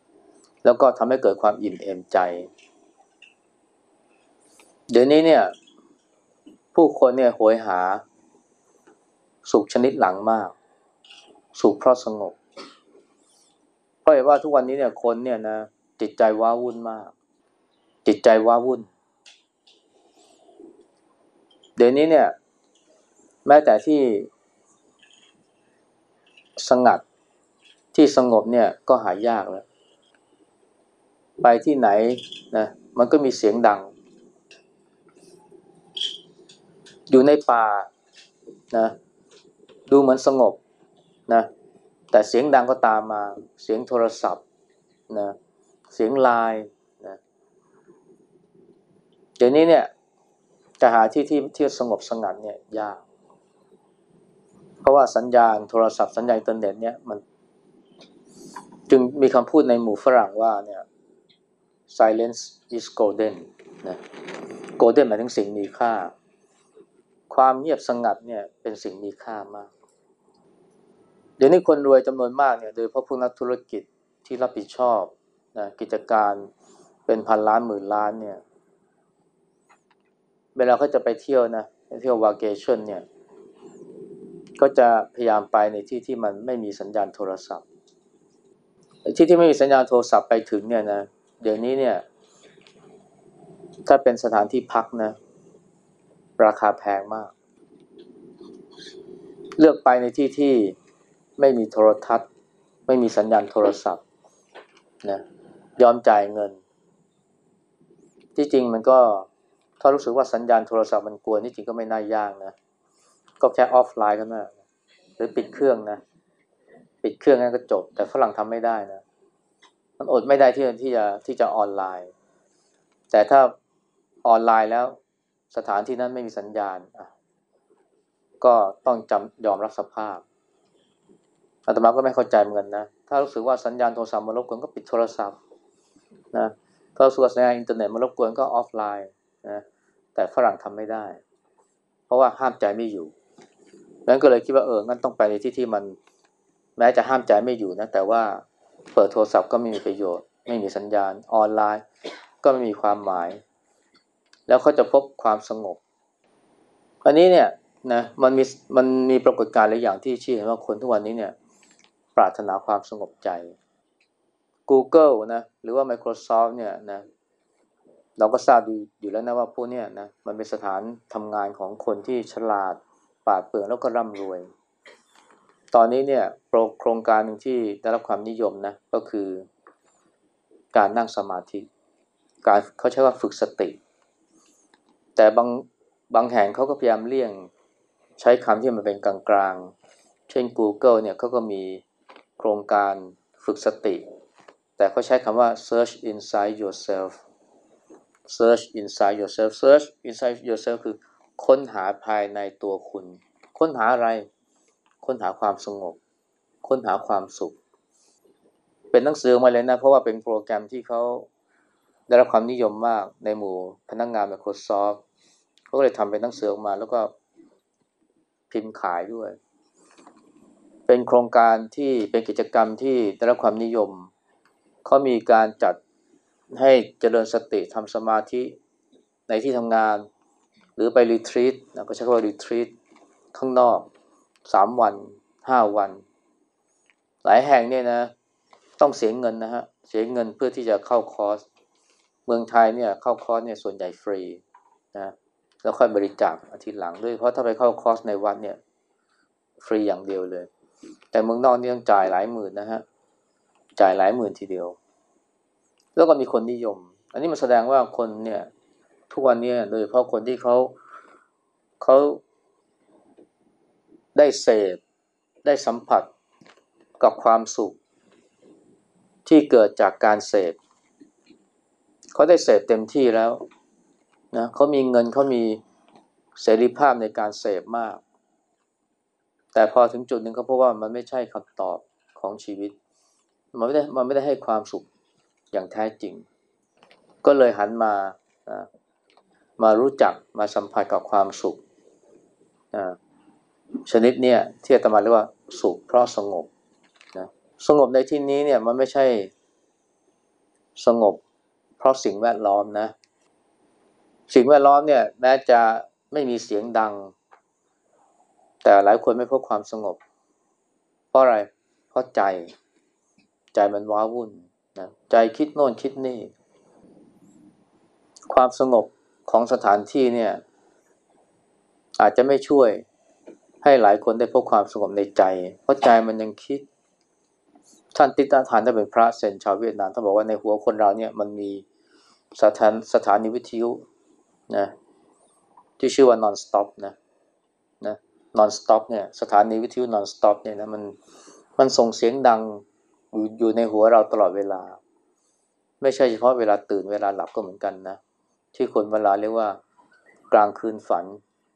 แล้วก็ทำให้เกิดความอิ่มเอมใจ เดี๋ยวนี้เนี่ย ผู้คนเนี่ยโหยหา สุขชนิดหลังมาก สุขเพราะสงบ เพราะว่าทุกวันนี้เนี่ยคนเนี่ยนะจิตใจว้าวุ่นมาก จิตใจว้าวุ่น เดี๋ยวนี้เนี่ย แม้แต่ที่สงัดที่สงบเนี่ยก็หายากแล้ว ไปที่ไหนนะมันก็มีเสียงดัง อยู่ในป่านะดูเหมือนสงบนะแต่เสียงดังก็ตามมา เสียงโทรศัพท์นะเสียงไลน์นะเดี๋ยวนี้เนี่ยจะหาที่ที่ที่สงบสงัดเนี่ยยาก เพราะว่าสัญญาณโทรศัพท์สัญญาณอินเทอร์เน็ตเนี่ยมัน จึงมีคำพูดในหมู่ฝรั่งว่าเนี่ย silence is golden นะ golden หมายถึงสิ่งมีค่า ความเงียบสงัดเนี่ยเป็นสิ่งมีค่ามาก เดี๋ยวนี้คนรวยจำนวนมากเนี่ย โดยเพราะพวกนักธุรกิจที่รับผิดชอบนะกิจการเป็นพันล้านหมื่นล้านเนี่ย เวลาเขาจะไปเที่ยวนะไปเที่ยววาเกชั่นเนี่ย ก็จะพยายามไปในที่ที่มันไม่มีสัญญาณโทรศัพท์ ที่ที่ไม่มีสัญญาณโทรศัพท์ไปถึงเนี่ยนะเดี๋ยวนี้เนี่ย ถ้าเป็นสถานที่พักนะ ราคาแพงมาก เลือกไปในที่ที่ไม่มีโทรทัศน์ ไม่มีสัญญาณโทรศัพท์นะยอมจ่ายเงิน ที่จริงมันก็ถ้ารู้สึกว่าสัญญาณโทรศัพท์มันกวนที่จริงก็ไม่น่ายากนะ ก็แค่ออฟไลน์ก็น่าหรือปิดเครื่องนะ ปิดเครื่องนั้นก็จบ แต่ฝรั่งทำไม่ได้นะ มันอดไม่ได้ที่ที่จะที่จะออนไลน์ แต่ถ้าออนไลน์แล้วสถานที่นั้นไม่มีสัญญาณ ก็ต้องจำยอมรับสภาพอาตมาก็ไม่เข้าใจเหมือนกันนะ ถ้ารู้สึกว่าสัญญาณโทรศัพท์มารบกวนก็ปิดโทรศัพท์นะถ้ารู้สึกว่าสัญญาณอินเทอร์เน็ตมารบกวนก็ออฟไลน์นะแต่ฝรั่งทำไม่ได้ เพราะว่าห้ามใจไม่อยู่ นั้นก็เลยคิดว่าเอองั้นต้องไปในที่ที่มัน แม้จะห้ามใจไม่อยู่นะ แต่ว่าเปิดโทรศัพท์ก็ไม่มีประโยชน์ ไม่มีสัญญาณออนไลน์ ก็ไม่มีความหมาย แล้วเขาจะพบความสงบ อันนี้เนี่ยนะมันมีมันมีปรากฏการณ์หลายอย่างที่ชี้เห็นว่าคนทุกวันนี้เนี่ย ปรารถนาความสงบใจ Google นะหรือว่า Microsoft เนี่ยนะเราก็ทราบดีอยู่แล้วนะว่าพวกเนี้ยนะมันเป็นสถานทำงานของคนที่ฉลาด ปราดเปรื่องแล้วก็ร่ำรวย ตอนนี้เนี่ยโครงการหนึ่งที่ได้รับความนิยมนะก็คือการนั่งสมาธิ การเขาใช้ว่าฝึกสติ แต่บางบางแห่งเขาก็พยายามเลี่ยงใช้คำที่มันเป็นกลางๆ เช่น Google เนี่ยเขาก็มีโครงการฝึกสติ แต่เขาใช้คำว่า search inside yourself search inside yourself search inside yourself คือ ค้นหาภายในตัวคุณ ค้นหาอะไร ค้นหาความสงบ ค้นหาความสุข เป็นหนังสือมาเลยนะ เพราะว่าเป็นโปรแกรมที่เขาได้รับความนิยมมากในหมู่พนักงงาน Microsoft เขาก็เลยทำเป็นหนังสือออกมา แล้วก็พิมพ์ขายด้วย เป็นโครงการที่เป็นกิจกรรมที่ได้รับความนิยม เขามีการจัดให้เจริญสติทำสมาธิในที่ทำงาน รือไปรีทรีตนะก็ใช้คำว่ารีทรีตข้างนอกสามวันห้าวัน หลายแห่งเนี่ยนะ ต้องเสียเงินนะฮะเสียเงินเพื่อที่จะเข้าคอร์สเมืองไทยเนี่ยเข้าคอร์สเนี่ยส่วนใหญ่ฟรีนะแล้วค่อยบริจาคอาทิตย์หลังด้วยเพราะถ้าไปเข้าคอร์สในวัดเนี่ย ฟรีอย่างเดียวเลย แต่เมืองนอกนี่ต้องจ่ายหลายหมื่นนะฮะจ่ายหลายหมื่นทีเดียว แล้วก็มีคนนิยม อันนี้มันแสดงว่าคนเนี่ย ทุกวันนี้โดยเฉพาะคนที่เขาเขาได้เสพได้สัมผัสกับความสุข ที่เกิดจากการเสพเขาได้เสพเต็มที่แล้วนะเขามีเงินเขามีเสรีภาพในการเสพมาก แต่พอถึงจุดหนึ่งก็พบว่ามันไม่ใช่คำตอบของชีวิต มันไม่ได้มันไม่ได้ให้ความสุขอย่างแท้จริง ก็เลยหันมา มารู้จักมาสัมผัสกับความสุขชนิดเนี่ยที่อาตมาเรียกว่าสุขเพราะสงบนะสงบในที่นี้เนี่ยมันไม่ใช่สงบ เพราะสิ่งแวดล้อมนะ สิ่งแวดล้อมเนี่ยแม้จะไม่มีเสียงดัง แต่หลายคนไม่พบความสงบ เพราะอะไร เพราะใจใจมันว้าวุ่นนะใจคิดโน่นคิดนี่ ความสงบ ของสถานที่เนี่ย อาจจะไม่ช่วยให้หลายคนได้พบความสงบในใจ เพราะใจมันยังคิด ท่านติตาทานถ้าเป็นพระเซนชาวเวียดนามท่านบอกว่าในหัวคนเราเนี่ยมันมีสถานสถานีวิทยุนะที่ชื่อว่า non stop นะนะ non stop เนี่ยสถานีวิทยุ non stop เนี่ยนะมันมันส่งเสียงดังอยู่อยู่ในหัวเราตลอดเวลา ไม่ใช่เฉพาะเวลาตื่นเวลาหลับก็เหมือนกันนะ ที่คนเวลาเรียกว่า กลางคืนฝัน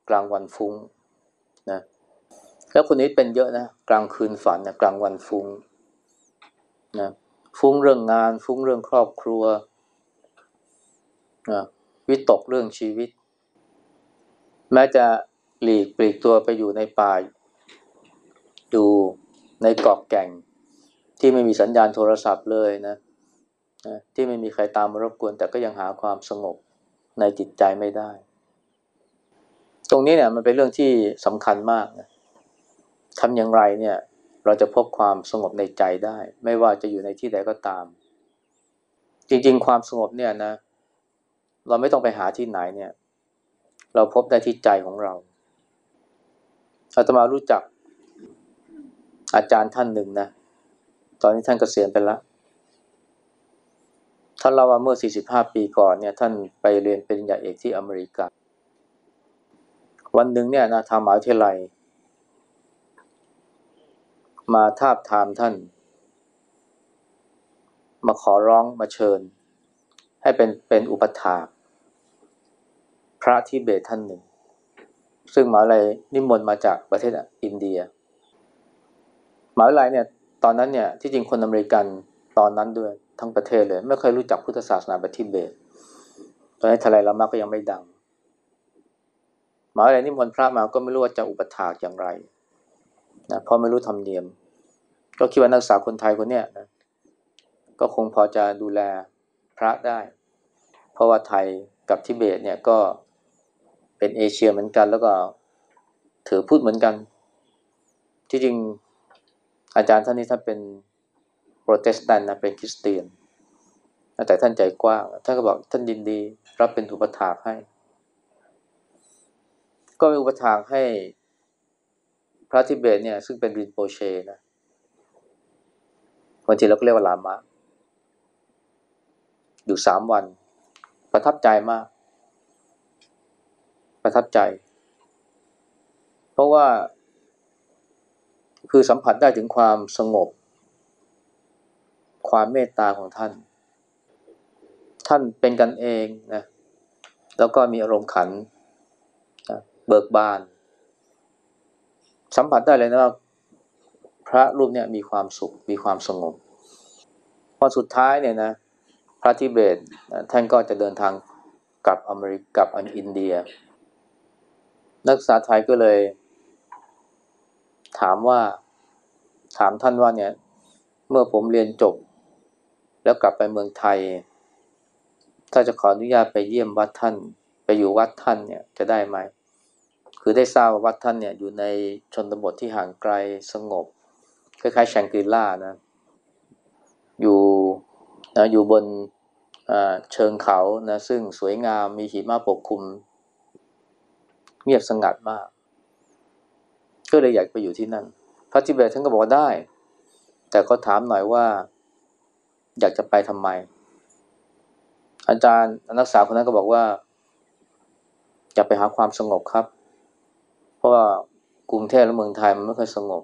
กลางวันฟุง้งนะแล้วคนนี้เป็นเยอะนะกลางคืนฝันนะกลางวันฟุง้งนะฟุ้งเรื่องงาน ฟุ้งเรื่องครอบครัวนะวิตกเรื่องชีวิต แม้จะหลีกปลีกตัวไปอยู่ในป่าอยู่ในเกาะแก่ง ที่ไม่มีสัญญาณโทรศัพท์เลยนะนะที่ไม่มีใครตามมารบกวนแต่ก็ยังหาความสงบ ในจิตใจไม่ได้ ตรงนี้เนี่ยมันเป็นเรื่องที่สำคัญมากนะทำอย่างไรเนี่ยเราจะพบความสงบในใจได้ ไม่ว่าจะอยู่ในที่ใดก็ตาม จริง ๆ ความสงบเนี่ยนะ เราไม่ต้องไปหาที่ไหนเนี่ย เราพบได้ที่ใจของเราอาตมารู้จักอาจารย์ท่านหนึ่งนะ ตอนนี้ท่านเกษียณไปแล้ว ท่านเล่าว่าเมื่อ 45 ปีก่อนเนี่ยท่านไปเรียนเปริญญาเอกที่อเมริกา วันหนึ่งเนี่ยนะทางมหาวิทยาลัย มาทาบทามท่าน มาขอร้องมาเชิญ ให้เป็นเป็นอุปถาพระทิเบตท่านหนึ่ง ซึ่งหมหาวิทยาลัยนิมนต์มาจากประเทศอินเดียหมหาวิทยาลัยเนี่ยตอนนั้นเนี่ยที่จริงคนอเมริกันตอนนั้นด้วย ทั้งประเทศเลย ไม่เคยรู้จักพุทธศาสนาแบบทิเบต ตอนนี้ทลายละมาก็ยังไม่ดังหมหาวิทยาลัยนิมนต์พระมาก็ไม่รู้ว่าจะอุปถากอย่างไรนะเพราะไม่รู้ธรรมเนียม ก็คิดว่านักศึกษาคนไทยคนเนี้ยนะก็คงพอจะดูแลพระได้ เพราะว่าไทยกับทิเบตเนี่ยก็เป็นเอเชียเหมือนกัน แล้วก็ถือพุทธเหมือนกัน ที่จริงอาจารย์ท่านนี้ท่านเป็น โปรเตสแตนต์นะเป็นคริสเตียน แต่ท่านใจกว้าง ท่านก็บอกท่านยินดีรับเป็นอุปถากให้ ก็เป็นอุปถากให้พระทิเบตเนี่ยซึ่งเป็นรินโปเชนะบางทีเราก็เรียกว่าลามะ อยู่สามวัน ประทับใจมาก ประทับใจ เพราะว่าคือสัมผัสได้ถึงความสงบ ความเมตตาของท่าน ท่านเป็นกันเองนะแล้วก็มีอารมณ์ขันเบิกบาน สัมผัสได้เลยนะว่าพระรูปเนี่ยมีความสุขมีความสงบพอสุดท้ายเนี่ยนะพระทิเบตท่านก็จะเดินทางกลับอเมริกกลับอันอินเดีย นักศึกษาไทยก็เลย ถามว่าถามท่านว่าเนี่ย เมื่อผมเรียนจบ แล้วกลับไปเมืองไทย ถ้าจะขออนุญาตไปเยี่ยมวัดท่าน ไปอยู่วัดท่านเนี่ยจะได้ไหม คือได้ทราบว่าวัดท่านเนี่ยอยู่ในชนบทที่ห่างไกลสงบ คล้ายๆแชงกรีล่านะ อยู่นะอยู่บนเชิงเขานะซึ่งสวยงามมีหิมะปกคลุม เงียบสงัดมาก ก็เลยอยากไปอยู่ที่นั่น พระทิเบตท่านก็บอกว่าได้ แต่เขาถามหน่อยว่า อยากจะไปทำไม อาจารย์นักศึกษาคนนั้นก็บอกว่าอยากไปหาความสงบครับ เพราะว่ากรุงเทพและเมืองไทยมันไม่ค่อยสงบ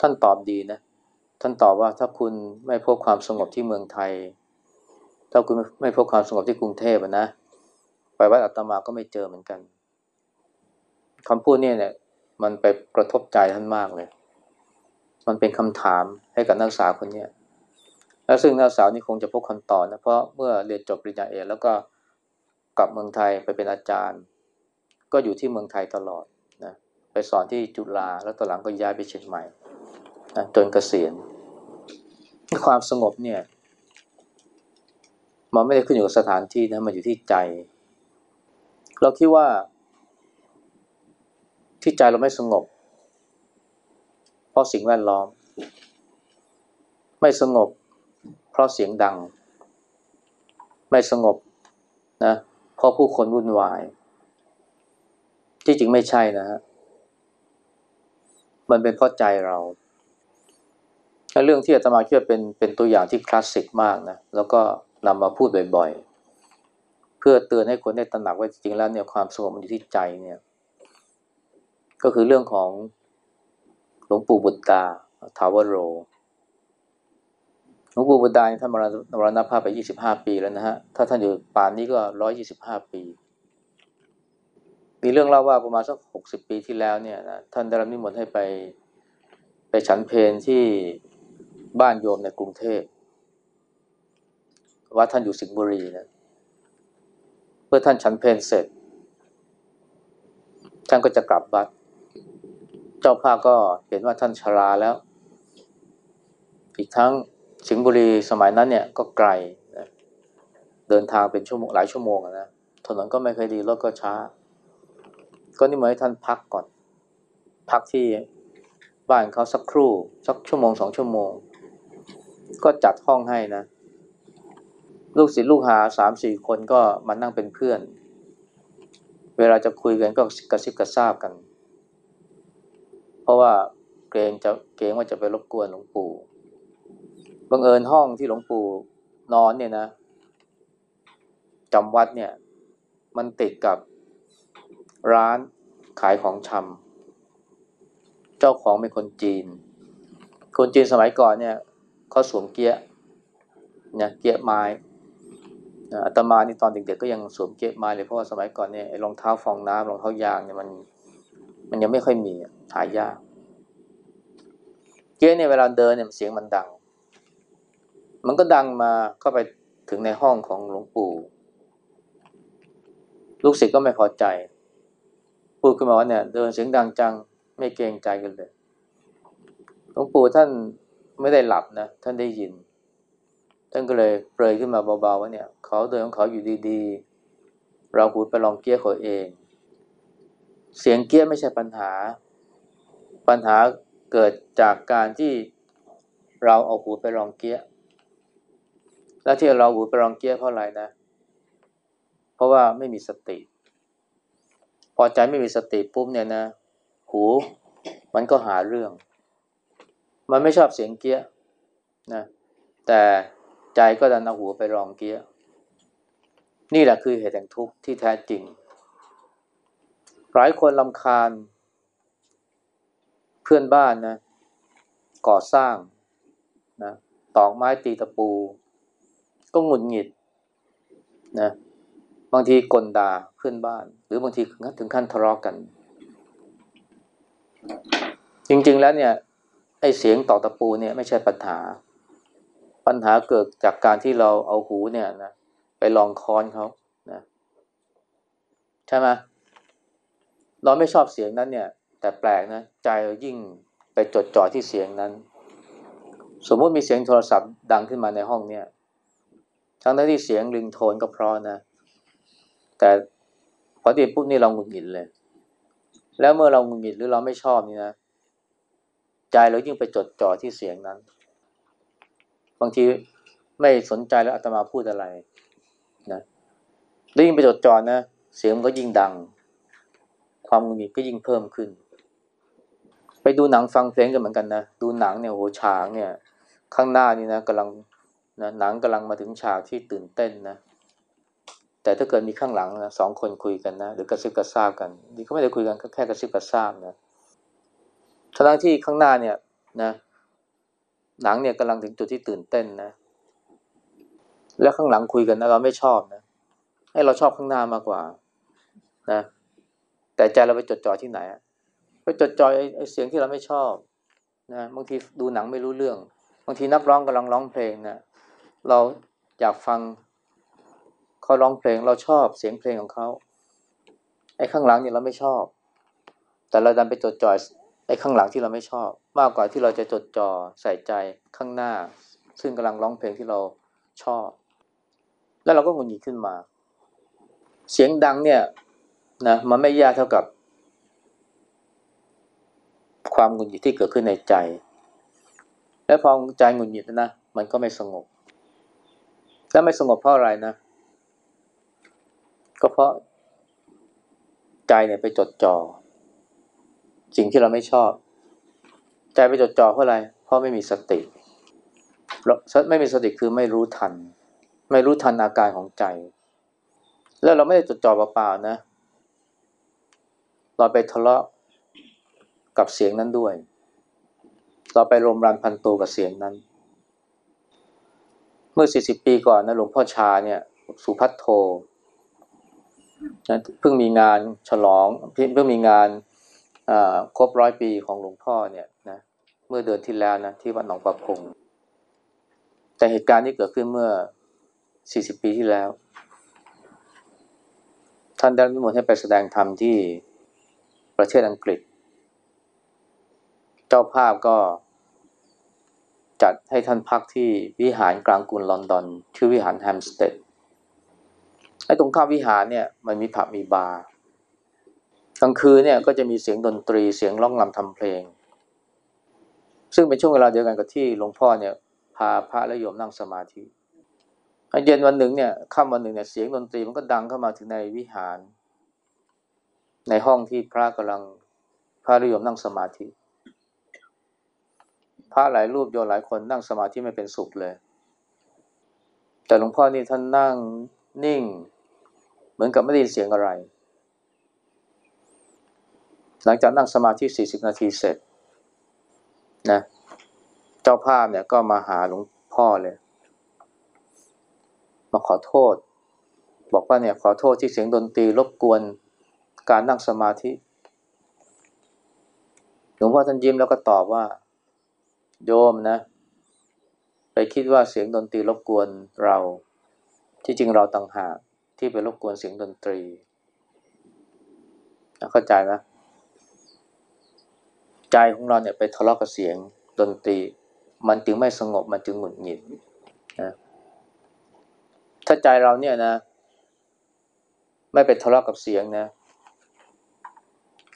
ท่านตอบดีนะ ท่านตอบว่าถ้าคุณไม่พบความสงบที่เมืองไทย ถ้าคุณไม่พบความสงบที่กรุงเทพนะ ไปวัดอัตมาก็ไม่เจอเหมือนกันคำพูดเนี่ยเนี่ยมันไปกระทบใจท่านมากเลย มันเป็นคำถามให้กับนักศึกษาคนเนี้ย แล้วซึ่งนักศึกษานี่คงจะพบคำตอบนะเพราะเมื่อเรียนจบปริญญาเอกแล้วก็กลับเมืองไทยไปเป็นอาจารย์ ก็อยู่ที่เมืองไทยตลอดนะไปสอนที่จุฬาแล้วตอนหลังก็ย้ายไปเชียงใหม่นะจนเกษียณความสงบเนี่ยมันไม่ได้ขึ้นอยู่กับสถานที่นะมันอยู่ที่ใจ เราคิดว่า ที่ใจเราไม่สงบ เพราะสิ่งแวดล้อม ไม่สงบ เพราะเสียงดัง ไม่สงบนะเพราะผู้คนวุ่นวาย ที่จริงไม่ใช่นะฮะมันเป็นเพราะใจเราเรื่องที่อาตมาคิดว่าเป็นเป็นตัวอย่างที่คลาสสิกมากนะแล้วก็นำมาพูดบ่อยๆ เพื่อเตือนให้คนได้ตระหนักว่าจริงๆแล้วเนี่ยความสงบมันอยู่ที่ใจเนี่ย ก็คือเรื่องของหลวงปู่บุตตา ทาวโร หลวงปู่บุตตาท่านมรณภาพไปยี่สิบห้าปีแล้วนะฮะ ถ้าท่านอยู่ป่านนี้ก็ร้อยยี่สิบห้าปี มีเรื่องเล่าว่าประมาณสักหกสิบปีที่แล้วเนี่ยนะท่านได้รับนิมนต์ให้ไปไปฉันเพลที่บ้านโยมในกรุงเทพวัดท่านอยู่สิงห์บุรีนะเพื่อท่านฉันเพลเสร็จ ท่านก็จะกลับวัด เจ้าภาพก็เห็นว่าท่านชราแล้ว อีกทั้ง สิงห์บุรีสมัยนั้นเนี่ยก็ไกลนะเดินทางเป็นชั่วโมงหลายชั่วโมงนะถนนก็ไม่เคยดีรถก็ช้า ก็นี่หมายให้ท่านพักก่อน พักที่บ้านเขาสักครู่ สักชั่วโมงสองชั่วโมง ก็จัดห้องให้นะ ลูกศิษย์ลูกหาสามสี่คนก็มานั่งเป็นเพื่อน เวลาจะคุยกันก็กระซิบกระซาบกัน เพราะว่าเกรงจะเกรงว่าจะไปรบกวนหลวงปู่ บังเอิญห้องที่หลวงปู่นอนเนี่ยนะจำวัดเนี่ย มันติดกับร้านขายของชำเจ้าของเป็นคนจีน คนจีนสมัยก่อนเนี่ยเขาสวมเกียร์เนี่ยเกียไม้อาตมานี่ตอนเด็กๆก็ยังสวมเกียไม้เลยเพราะว่าสมัยก่อนเนี่ยรองเท้าฟองน้ำรองเท้ายางเนี่ยมัน มันยังไม่ค่อยมีหายากเกียเนี่ยเวลาเดินเนี่ยเสียงมันดัง มันก็ดังมาเข้าไปถึงในห้องของหลวงปู่ ลูกศิษย์ก็ไม่พอใจ พูดขึ้นมาว่าเนี่ย เดินเสียงดังจังไม่เกรงใจกันเลย หลวงปู่ท่านไม่ได้หลับนะ ท่านได้ยิน ท่านก็เลยเปรยขึ้นมาเบาๆว่าเนี่ย เขาเดินของเขาอยู่ดีๆ เราหูไปลองเกี้ยเขาเอง เสียงเกี้ยไม่ใช่ปัญหา ปัญหาเกิดจากการที่เราเอาหูไปลองเกี้ย และที่เราหูไปลองเกี้ยเพราะอะไรนะ เพราะว่าไม่มีสติ พอใจไม่มีสติปุ๊บเนี่ยนะ หู มันก็หาเรื่อง มันไม่ชอบเสียงเกี้ยนะ แต่ใจก็ดันเอาหัวไปรองเกี้ยนี่แหละคือเหตุแห่งทุกข์ที่แท้จริง หลายคนลำคาญ เพื่อนบ้านนะ ก่อสร้างนะตอกไม้ตีตะปู ก็หงุดหงิดนะบางทีกลด่าเพื่อนบ้าน หรือบางทีถึงขั้นทะเลาะกกัน จริง ๆ แล้วเนี่ยไอ้เสียงตอกตะปูเนี่ยไม่ใช่ปัญหา ปัญหาเกิดจากการที่เราเอาหูเนี่ยนะไปลองค้อนเขานะใช่ไหมเราไม่ชอบเสียงนั้นเนี่ย แต่แปลกนะใจเรายิ่งไปจดจ่อที่เสียงนั้น สมมติมีเสียงโทรศัพท์ดังขึ้นมาในห้องเนี่ย ทั้งที่เสียงริงโทนก็เพราะนะ แต่พอดีปุ๊บนี่เราหงุดหงิดเลย แล้วเมื่อเราหงุดหงิดหรือเราไม่ชอบนี่นะ ใจเรายิ่งไปจดจ่อที่เสียงนั้น บางทีไม่สนใจแล้วอาตมาพูดอะไรนะแล้วยิ่งไปจดจ่อนะ เสียงก็ยิ่งดัง ความหงุนงิดก็ยิ่งเพิ่มขึ้น ไปดูหนังฟังเพลงกันเหมือนกันนะ ดูหนังเนี่ยโหฉากเนี่ย ข้างหน้านี่นะกำลัง นะหนังกำลังมาถึงฉากที่ตื่นเต้นนะแต่ถ้าเกิดมีข้างหลังนะสองคนคุยกันนะหรือกระซิบกระซาบกันนี่ก็ไม่ได้คุยกันก็แค่กระซิบกระซาบนะทั้งที่ข้างหน้าเนี่ยนะหนังเนี่ยกำลังถึงจุดที่ตื่นเต้นนะ แล้วข้างหลังคุยกันนะเราไม่ชอบนะให้เราชอบข้างหน้ามากกว่านะ แต่ใจเราไปจดจ่อที่ไหนไปจดจ่อไอ้เสียงที่เราไม่ชอบนะบางทีดูหนังไม่รู้เรื่อง บางทีนักร้องกำลังร้องเพลงนะ เราอยากฟังเขาร้องเพลงเราชอบเสียงเพลงของเขาไอ้ข้างหลังเนี่ยเราไม่ชอบ แต่เราดันไปจดจ่อไอ้ข้างหลังที่เราไม่ชอบ มากกว่าที่เราจะจดจ่อใส่ใจข้างหน้า ซึ่งกำลังร้องเพลงที่เราชอบ แล้วเราก็หงุดหงิดขึ้นมา เสียงดังเนี่ยนะมันไม่ยากเท่ากับ ความหงุดหงิดที่เกิดขึ้นในใจ และพอใจหงุดหงิดนะมันก็ไม่สงบ แล้วไม่สงบเพราะอะไรนะ ก็เพราะใจเนี่ยไปจดจอ่อสิ่งที่เราไม่ชอบ ใจไปจดจ่อเพราะอะไร เพราะไม่มีสติไม่มีสติคือไม่รู้ทัน ไม่รู้ทันอาการของใจ แล้วเราไม่ได้จดจ่อเปล่าๆนะ เราไปทะเลาะกับเสียงนั้นด้วย เราไปรมรันพันตูกับเสียงนั้น เมื่อสี่สิบปีก่อนนะหลวงพ่อชาเนี่ยสุพัทโทนะเพิ่งมีงานฉลองเพิ่งมีงานครบร้อยปีของหลวงพ่อเนี่ยนะเมื่อเดือนที่แล้วนะที่วัดหนองประพงแต่เหตุการณ์ที่เกิดขึ้นเมื่อสี่สิบปีที่แล้ว ท่านได้นิมนต์ให้ไปแสดงธรรมที่ประเทศอังกฤษ เจ้าภาพก็ จัดให้ท่านพักที่วิหารกลางกรุงลอนดอน ชื่อวิหารแฮมสเตดไอ้ตรงข้ามวิหารเนี่ยมันมีผับมีบาร์กลางคืนเนี่ยก็จะมีเสียงดนตรีเสียงร้องรำทำเพลง ซึ่งเป็นช่วงเวลาเดียวกันกับที่หลวงพ่อเนี่ยพาพระและโยมนั่งสมาธิเย็นวันหนึ่งเนี่ยค่ำวันหนึ่งเนี่ยเสียงดนตรีมันก็ดังเข้ามาถึงในวิหาร ในห้องที่พระกำลังพระริยมนั่งสมาธิ พระหลายรูปโยมหลายคนนั่งสมาธิไม่เป็นสุขเลย แต่หลวงพ่อนี่ท่านนั่งนิ่ง เหมือนกับไม่ได้ยินเสียงอะไร หลังจากนั่งสมาธิสี่สิบนาทีเสร็จนะเจ้าภาพเนี่ยก็มาหาหลวงพ่อเลย มาขอโทษ บอกว่าเนี่ยขอโทษที่เสียงดนตรีรบกวนการนั่งสมาธิ หลวงพ่อท่านยิ้มแล้วก็ตอบว่า โยมนะ ไปคิดว่าเสียงดนตรีรบกวนเรา ที่จริงเราต่างหากที่ไปรบกวนเสียงดนตรี เข้าใจนะใจของเราเนี่ยไปทะเลาะกับเสียงดนตรี มันจึงไม่สงบมันจึงหงุดหงิดนะถ้าใจเราเนี่ยนะ ไม่ไปทะเลาะกับเสียงนะ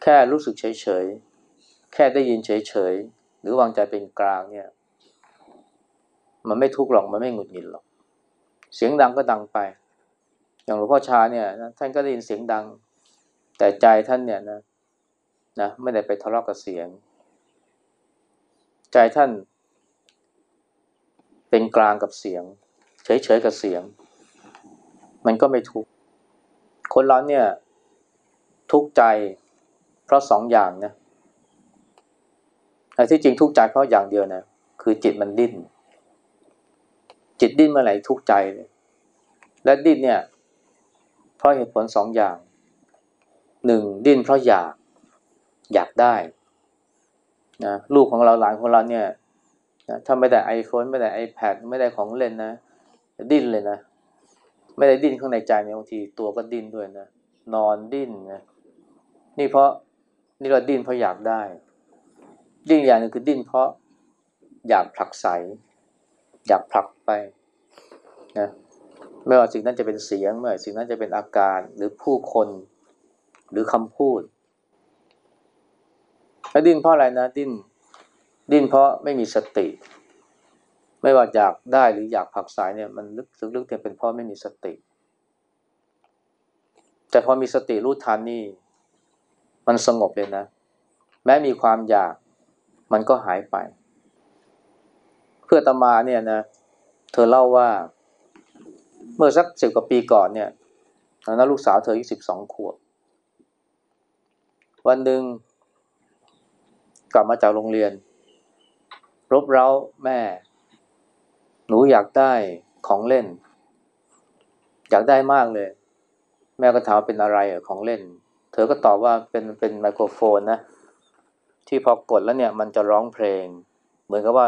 แค่รู้สึกเฉยๆ แค่ได้ยินเฉยๆห รือวางใจเป็นกลางเนี่ย มันไม่ทุกข์หรอกมันไม่หงุดหงิดหรอก เสียงดังก็ดังไป อย่างหลวงพ่อชาเนี่ยนะท่านก็ได้ยินเสียงดัง แต่ใจท่านเนี่ยนะนะไม่ได้ไปทะเลาะกับเสียง ใจท่าน เป็นกลางกับเสียง เฉยๆกับเสียง มันก็ไม่ทุกข์คนเราเนี่ย ทุกข์ใจเพราะสองอย่างนะ แต่ที่จริงทุกข์ใจเพราะอย่างเดียวนะ คือจิตมันดิ้น จิตดิ้นเมื่อไหร่ทุกข์ใจเลยและดิ้นเนี่ยเพราะเหตุผลสองอย่างหนึ่งดิ้นเพราะอยากอยากได้นะลูกของเราหลานของเราเนี่ยนะถ้าไม่ได้ไอโฟนไม่ได้ไอแพดไม่ได้ของเล่นนะ ดิ้นเลยนะ ไม่ได้ดิ้นข้างในใจเนี่ยบางทีตัวก็ดิ้นด้วยนะ นอนดิ้นนะนี่เพราะนี่เราดิ้นเพราะอยากได้ ดิ้นอย่างหนึ่งคือดิ้นเพราะอยากผลักไสอยากผลักไปนะไม่ว่าสิ่งนั้นจะเป็นเสียงไม่ว่าสิ่งนั้นจะเป็นอาการหรือผู้คนหรือคำพูดแล้วดิ้นเพราะอะไรนะดิ้นดิ้นเพราะไม่มีสติ ไม่ว่าอยากได้หรืออยากผักสายเนี่ยมันลึกซึ่งลึกเนี่ยเป็นเพราะไม่มีสติ แต่พอมีสติรู้ทันนี่ มันสงบเลยนะ แม้มีความอยาก มันก็หายไป เพื่อตมาเนี่ยนะ เธอเล่าว่า เมื่อสักสิบกว่าปีก่อนเนี่ยตอนนั้นลูกสาวเธออายุสิบสองขวบ วันหนึ่งกลับมาจากโรงเรียน รบเร้าแม่ หนูอยากได้ของเล่น อยากได้มากเลย แม่ก็ถามเป็นอะไรของเล่น เธอก็ตอบว่าเป็นเป็นไมโครโฟนนะ ที่พอกดแล้วเนี่ยมันจะร้องเพลง เหมือนกับว่า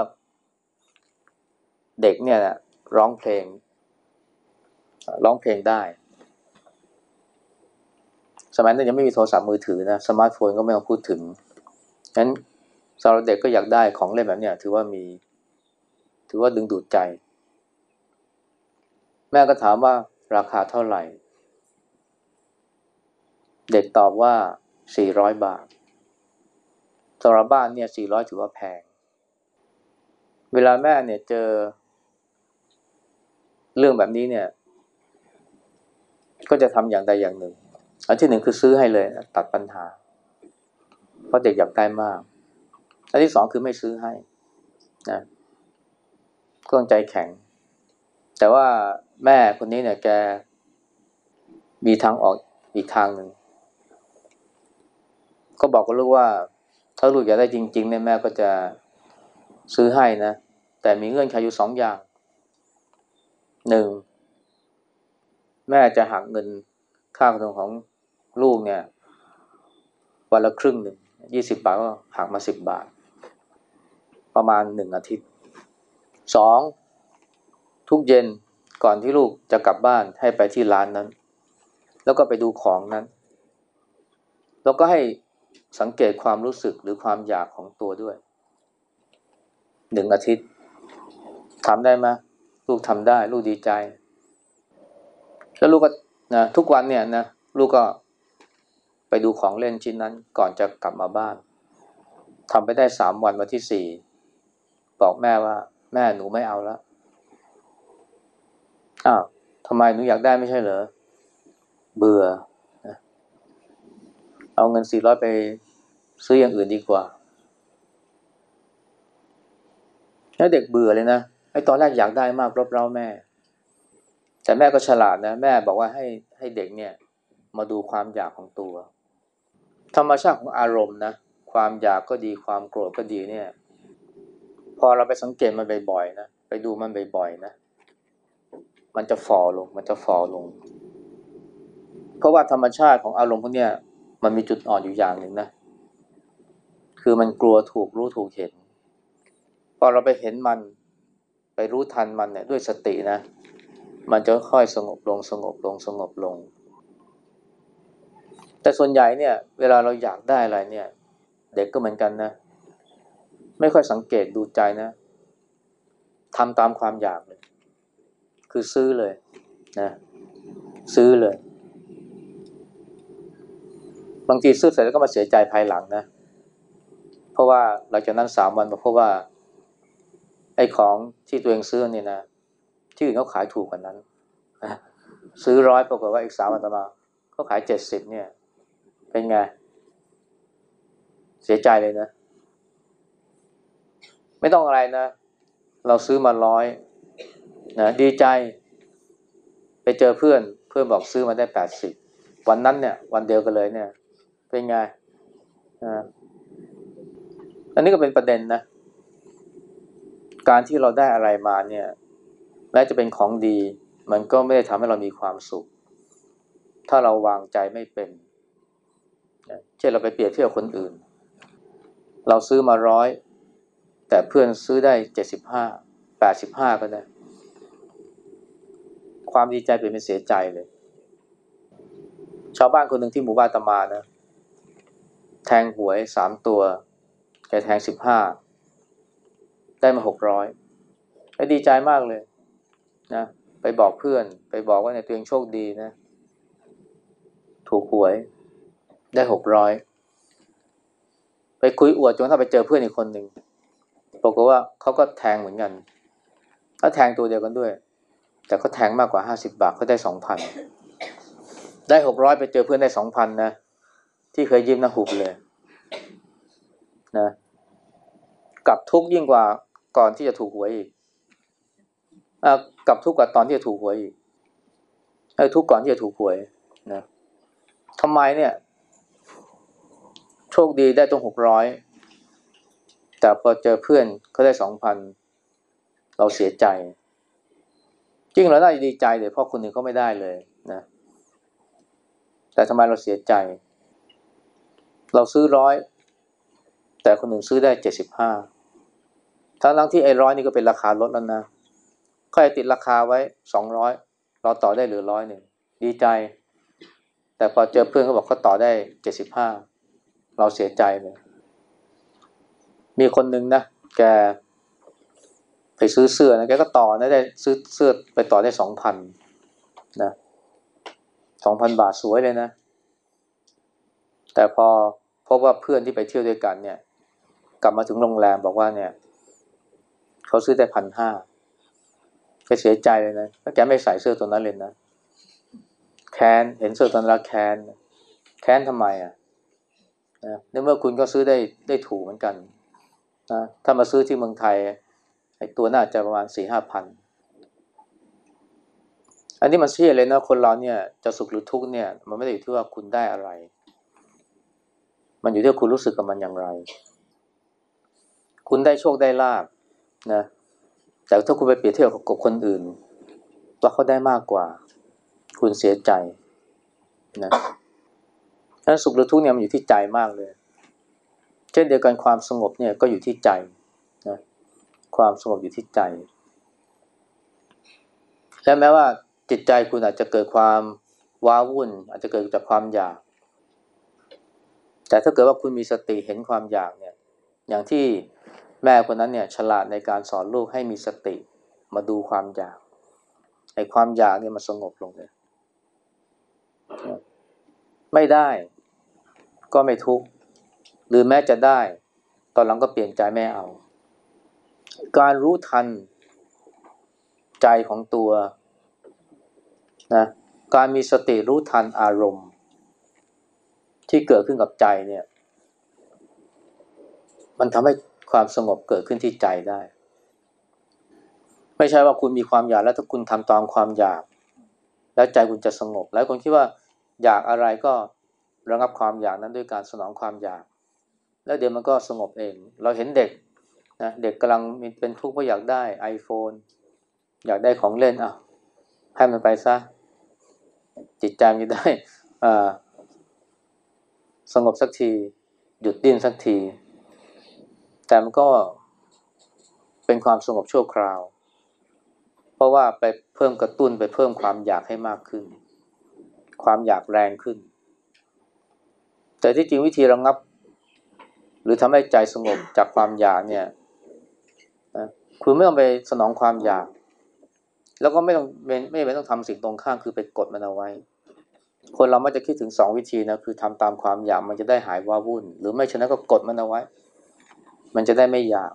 เด็กเนี่ยร้องเพลง ร้องเพลงได้ สมัยนั้นยังไม่มีโทรศัพท์มือถือนะสมาร์ทโฟนก็ไม่ต้องพูดถึงฉะนั้นสำหรับเด็กก็อยากได้ของเล่นแบบเนี้ยถือว่ามี ถือว่าดึงดูดใจ แม่ก็ถามว่าราคาเท่าไหร่ เด็กตอบว่า 400 บาท สำหรับบ้านเนี่ย400ถือว่าแพง เวลาแม่เนี่ยเจอ เรื่องแบบนี้เนี่ย ก็จะทำอย่างใดอย่างหนึ่ง อันที่หนึ่งคือซื้อให้เลย ตัดปัญหา เพราะเด็กอยากได้มาก อันที่สองคือไม่ซื้อให้นะก็ต้องใจแข็ง แต่ว่าแม่คนนี้เนี่ยแกมีทางออกอีกทางหนึ่ง ก็บอกกับลูกว่า ถ้าลูกอยากได้จริงๆเนี่ยแม่ก็จะซื้อให้นะ แต่มีเงื่อนไขอยู่สองอย่างหนึ่งแม่จะหักเงินค่าขนมของลูกเนี่ยวันละครึ่งหนึ่งยี่สิบบาทก็หักมาสิบบาท ประมาณหนึ่งอาทิตย์สองทุกเย็นก่อนที่ลูกจะกลับบ้านให้ไปที่ร้านนั้น แล้วก็ไปดูของนั้น แล้วก็ให้ สังเกตความรู้สึกหรือความอยากของตัวด้วยหนึ่งอาทิตย์ทำได้ไหมลูกทำได้ลูกดีใจ แล้วลูกก็นะทุกวันเนี่ยนะลูกก็ไปดูของเล่นชิ้นนั้นก่อนจะกลับมาบ้านทำไปได้สามวันวันที่สี่บอกแม่ว่า แม่หนูไม่เอาแล้วอ้าวทำไมหนูอยากได้ไม่ใช่เหรอเบื่อ เอาเงินสี่ร้อยไปซื้ออย่างอื่นดีกว่าแล้วเด็กเบื่อเลยนะไอ้ตอนแรกอยากได้มากรบเร้าแม่ แต่แม่ก็ฉลาดนะ แม่บอกว่าให้ให้เด็กเนี่ย มาดูความอยากของตัว ธรรมชาติของอารมณ์นะความอยากก็ดีความโกรธก็ดีเนี่ย พอเราไปสังเกตมันบ่อยๆนะไปดูมันบ่อยๆนะมันจะฟอลง มันจะฟอลง เพราะว่าธรรมชาติของอารมณ์พวกเนี้ย มันมีจุดอ่อนอยู่อย่างหนึ่งนะ คือมันกลัวถูกรู้ถูกเห็น พอเราไปเห็นมันไปรู้ทันมันเนี่ยด้วยสตินะ มันจะค่อยสงบลงสงบลงสงบลง แต่ส่วนใหญ่เนี่ย เวลาเราอยากได้อะไรเนี่ย เด็กก็เหมือนกันนะ ไม่ค่อยสังเกตดูใจนะทำตามความอยากเลย คือซื้อเลยนะ ซื้อเลย บางทีซื้อเสร็จแล้วก็มาเสียใจภายหลังนะ เพราะว่าหลังจากนั้นสามวันมาพบว่า ไอ้ของที่ตัวเองซื้อนี่นะที่อื่นเขาขายถูกกว่านั้นซื้อร้อยปรากฏว่าอีกสามวันต่อมาเขาขายเจ็ดสิบเนี่ย เป็นไง เสียใจเลยนะ ไม่ต้องอะไรนะ เราซื้อมาร้อยนะดีใจ ไปเจอเพื่อน เพื่อนบอกซื้อมาได้แปดสิบวันนั้นเนี่ย วันเดียวกันเลยเนี่ย เป็นไงอ่าอันนี้ก็เป็นประเด็นนะ การที่เราได้อะไรมาเนี่ยแม้จะเป็นของดี มันก็ไม่ได้ทำให้เรามีความสุข ถ้าเราวางใจไม่เป็นเช่นเราไปเปรียบเทียบคนอื่น เราซื้อมาร้อยแต่เพื่อนซื้อได้เจ็ดสิบห้าแปดสิบห้าก็ได้ ความดีใจเปลี่ยนเป็นเสียใจเลย ชาวบ้านคนหนึ่งที่หมู่บ้านตมานะ แทงหวยสามตัวแกแทงสิบห้าได้มาหกร้อยไปดีใจมากเลยนะไปบอกเพื่อน ไปบอกว่าในตัวเองโชคดีนะ ถูกหวย ได้หกร้อยไปคุยอวดจนถ้าไปเจอเพื่อนอีกคนหนึ่งบอกว่าเขาก็แทงเหมือนกันเขาแทงตัวเดียวกันด้วย แต่เขาแทงมากกว่าห้าสิบาทเขาได้สองพันได้หกร้อยไปเจอเพื่อนได้สองพันนะ ที่เคยยืมนะหุบเลยนะกลับทุกยิ่งกว่าก่อนที่จะถูกหวยอีกอกลับทุกกว่าตอนที่จะถูกหวยอีกไอ้ทุกก่อนที่จะถูกหวยนะทำไมเนี่ย โชคดีได้ตรงหกร้อยแต่พอเจอเพื่อนเขาได้สองพันเราเสียใจ จริงเราได้ดีใจเลยเพราะคนหนึ่งเขาไม่ได้เลยนะ แต่ทำไมเราเสียใจ เราซื้อร้อยแต่คนหนึ่งซื้อได้เจ็ดสิบห้าทั้งทั้งที่ไอ้ร้อยนี่ก็เป็นราคาลดแล้วนะเขาให้ติดราคาไว้สองร้อยเราต่อได้เหลือร้อยหนึ่งดีใจ แต่พอเจอเพื่อนเขาบอกเขาต่อได้เจ็ดสิบห้าเราเสียใจเลยมีคนหนึ่งนะแกไปซื้อเสื้อนะแกก็ต่อนะได้ซื้อเสื้อไปต่อได้สองพันนะสองพันบาทสวยเลยนะ แต่พอ พบว่าเพื่อนที่ไปเที่ยวด้วยกันเนี่ย กลับมาถึงโรงแรมบอกว่าเนี่ยเขาซื้อได้พันห้าแกเสียใจเลยนะแล้วแกไม่ใส่เสื้อตัวนั้นเลยนะแค้นเห็นเสื้อตัวนั้นแล้วแค้นแค้นทำไมอะนะในเมื่อคุณก็ซื้อได้ได้ถูกเหมือนกันนะถ้ามาซื้อที่เมืองไทยไอ้ตัวน่าจะประมาณสี่ห้าพันอันนี้มันเชื่อเลยนะคนเราเนี่ยจะสุขหรือทุกข์เนี่ย มันไม่ได้อยู่ที่ว่าคุณได้อะไร มันอยู่ที่คุณรู้สึกกับมันอย่างไร คุณได้โชคได้ลาบนะ แต่ถ้าคุณไปเปรียบเทียบกับคนอื่น ว่าเขาได้มากกว่า คุณเสียใจนะฉะนั้นสุขหรือทุกข์เนี่ยมันอยู่ที่ใจมากเลย เช่นเดียวกันความสงบเนี่ยก็อยู่ที่ใจนะความสงบอยู่ที่ใจ และแม้ว่าจิตใจคุณอาจจะเกิดความว้าวุ่น อาจจะเกิดจากความอยาก แต่ถ้าเกิดว่าคุณมีสติเห็นความอยากเนี่ย อย่างที่แม่คนนั้นเนี่ยฉลาดในการสอนลูกให้มีสติมาดูความอยากไอ้ความอยากเนี่ยมันสงบลงเลย ไม่ได้ก็ไม่ทุกข์หรือแม้จะได้ ตอนหลังก็เปลี่ยนใจไม่เอา การรู้ทันใจของตัวนะการมีสติรู้ทันอารมณ์ ที่เกิดขึ้นกับใจเนี่ย มันทำให้ความสงบเกิดขึ้นที่ใจได้ ไม่ใช่ว่าคุณมีความอยากแล้วถ้าคุณทำตามความอยาก แล้วใจคุณจะสงบหลายคนคิดว่าอยากอะไรก็ระงับความอยากนั้นด้วยการสนองความอยาก แล้วเดี๋ยวมันก็สงบเอง เราเห็นเด็กนะเด็กกำลังเป็นทุกข์เพราะอยากได้ iPhone อยากได้ของเล่นอะให้มันไปซะจิตใจมันได้อ่า สงบสักที หยุดดิ้นสักที แต่มันก็เป็นความสงบชั่วคราว เพราะว่าไปเพิ่มกระตุ้นไปเพิ่มความอยากให้มากขึ้น ความอยากแรงขึ้น แต่ที่จริงวิธีระงับ หรือทำให้ใจสงบจากความอยากเนี่ยคุณไม่ต้องไปสนองความอยาก แล้วก็ไม่ต้องไม่ไม่ต้องทำสิ่งตรงข้ามคือไปกดมันเอาไว้ คนเรามักจะคิดถึงสองวิธีนะคือทำตามความอยากมันจะได้หายว้าวุ่น หรือไม่ฉะนั้นก็กดมันเอาไว้ มันจะได้ไม่อยาก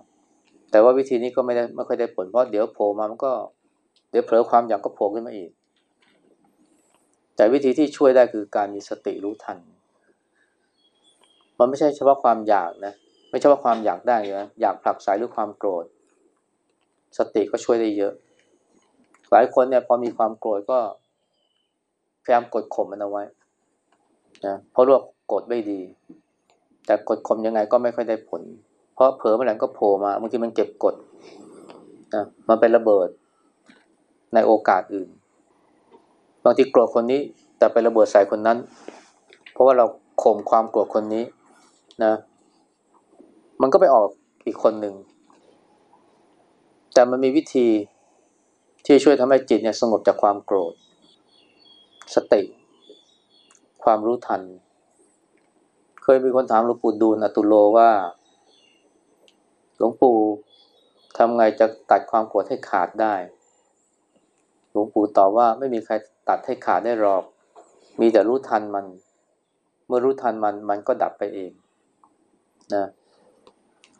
แต่ว่าวิธีนี้ก็ไม่ได้ไม่ค่อยได้ผลเพราะเดี๋ยวโผล่มามันก็ เดี๋ยวเผลอความอยากก็โผล่ขึ้นมาอีก แต่วิธีที่ช่วยได้คือการมีสติรู้ทัน มันไม่ใช่เฉพาะความอยากนะไม่ใช่ว่าความอยากได้นะอยากผลักไสหรือความโกรธ สติก็ช่วยได้เยอะ หลายคนเนี่ยพอมีความโกรธก็ พยายามกดข่มมันเอาไว้นะเพราะรว่ากดไม่ดี แต่กดข่มยังไงก็ไม่ค่อยได้ผล เพราะเผลอเมื่อไหร่ก็โผล่มาบางทีมันเก็บกดนะมันเป็นระเบิดในโอกาสอื่น บางทีโกรธคนนี้ แต่ไประเบิดใส่คนนั้น เพราะว่าเราข่มความโกรธคนนี้นะ มันก็ไปออกอีกคนหนึ่ง แต่มันมีวิธีที่ช่วยทำให้จิตเนี่ยสงบจากความโกรธ สติ ความรู้ทัน เคยมีคนถามหลวงปู่ดูลอตุโลว่า หลวงปู่ทำไงจะตัดความโกรธให้ขาดได้ หลวงปู่ตอบว่าไม่มีใครตัดให้ขาดได้หรอก มีแต่รู้ทันมัน เมื่อรู้ทันมันมันก็ดับไปเองนะ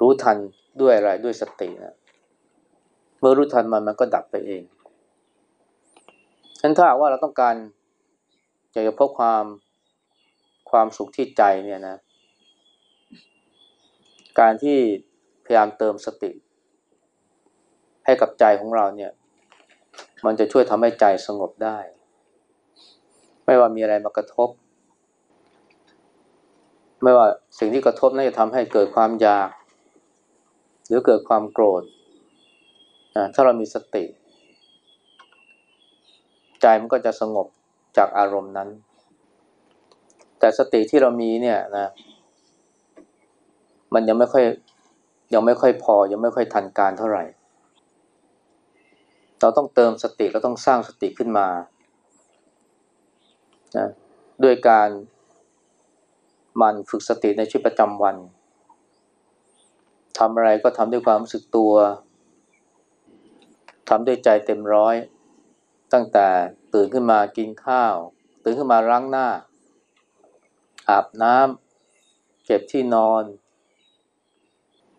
รู้ทันด้วยอะไรด้วยสตินะเมื่อรู้ทันมันมันก็ดับไปเองฉะนั้นถ้าว่าเราต้องการ อยากจะพบความความสุขที่ใจเนี่ยนะ การที่พยายามเติมสติ ให้กับใจของเราเนี่ย มันจะช่วยทำให้ใจสงบได้ ไม่ว่ามีอะไรมากระทบ ไม่ว่าสิ่งที่กระทบนั้นจะทำให้เกิดความอยาก หรือเกิดความโกรธถ้าเรามีสติ ใจมันก็จะสงบ จากอารมณ์นั้น แต่สติที่เรามีเนี่ยนะมันยังไม่ค่อยยังไม่ค่อยพอ ยังไม่ค่อยทันการเท่าไหร่ เราต้องเติมสติเราต้องสร้างสติขึ้นมานะด้วยการมันฝึกสติในชีวิตประจำวันทำอะไรก็ทำด้วยความรู้สึกตัวทำด้วยใจเต็มร้อย ตั้งแต่ตื่นขึ้นมากินข้าว ตื่นขึ้นมาล้างหน้า อาบน้ำเก็บที่นอน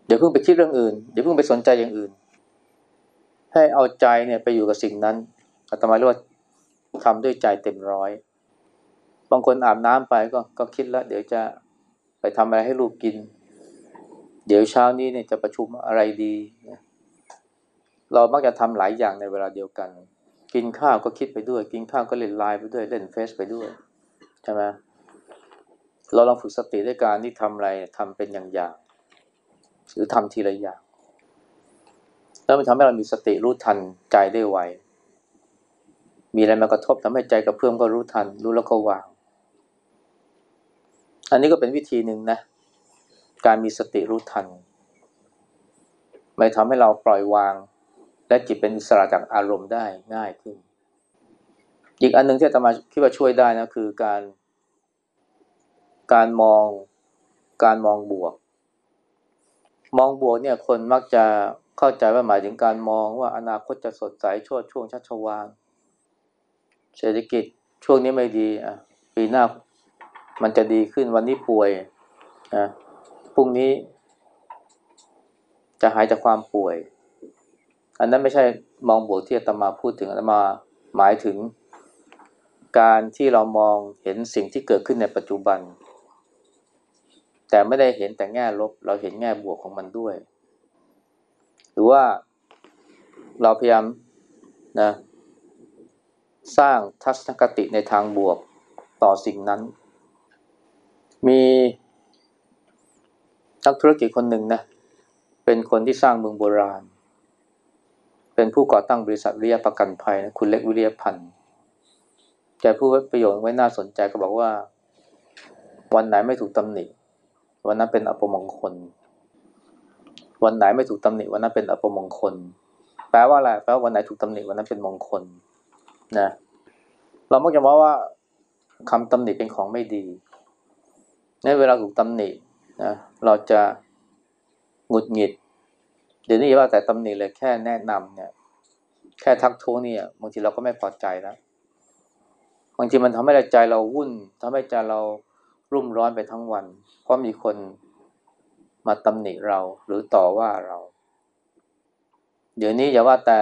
เดี๋ยวเพิ่งไปคิดเรื่องอื่นเดี๋ยวเพิ่งไปสนใจอย่างอื่น ให้เอาใจเนี่ยไปอยู่กับสิ่งนั้นอาตมาเรียกว่าทำด้วยใจเต็มร้อย บางคนอาบน้ำไปก็ก็คิดแล้ว เดี๋ยวจะไปทำอะไรให้ลูกกิน เดี๋ยวเช้านี้เนี่ยจะประชุมอะไรดี เรามักจะทำหลายอย่างในเวลาเดียวกัน กินข้าวก็คิดไปด้วย กินข้าวก็เล่นไลน์ไปด้วยเล่นเฟซไปด้วยใช่ไหมเราลองฝึกสติด้วยการที่ทำอะไรทำเป็นอย่างๆหรือทำทีละอย่างแล้วมันทำให้เรามีสติรู้ทันใจได้ไวมีอะไรมากระทบทำให้ใจกระเพื่อมก็รู้ทัน รู้แล้วก็วาง อันนี้ก็เป็นวิธีหนึ่งนะ การมีสติรู้ทัน ไม่ทำให้เราปล่อยวาง และจิตเป็นอิสระจากอารมณ์ได้ง่ายขึ้น อีกอันหนึ่งที่อาตมาคิดว่าช่วยได้นะคือการ การมองการมองบวก มองบวกเนี่ยคนมักจะเข้าใจว่าหมายถึงการมองว่าอนาคตจะสดใสช่วช่วงชัชวานเศรษฐกิจช่วงนี้ไม่ดีอะปีหน้ามันจะดีขึ้นวันนี้ป่วยอะพรุ่งนี้จะหายจากความป่วย อันนั้นไม่ใช่มองบวกที่อาตมาพูดถึงอาตมาหมายถึง การที่เรามองเห็นสิ่งที่เกิดขึ้นในปัจจุบัน แต่ไม่ได้เห็นแต่แง่ลบ เราเห็นแง่บวกของมันด้วย หรือว่าเราพยายามนะสร้างทัศนคติในทางบวกต่อสิ่งนั้น มีนักธุรกิจคนหนึ่งนะเป็นคนที่สร้างเมืองโบราณ เป็นผู้ก่อตั้งบริษัทวิทยาประกันภัยนะคุณเล็กวิริยพันธ์แกพูดประโยชน์ไว้น่าสนใจก็บอกว่า วันไหนไม่ถูกตำหนิ วันนั้นเป็นอัปมงคล วันไหนไม่ถูกตำหนิ วันนั้นเป็นอัปมงคล แปลว่าอะไรแปลว่าวันไหนถูกตำหนิวันนั้นเป็นมงคลนะเรามักจะมองว่าคำตำหนิเป็นของไม่ดีในเวลาถูกตำหนินะเราจะหงุดหงิด เดี๋ยวนี้ว่าแต่ตำหนิเลยแค่แนะนำเนี่ย แค่ทักท้วงเนี่ยบางทีเราก็ไม่พอใจแล้วบางทีมันทำให้ใจเราวุ่นทำให้ใจเรารุ่มร้อนไปทั้งวัน เพราะมีคนมาตำหนิเราหรือต่อว่าเรา เดี๋ยวนี้อย่าว่าแต่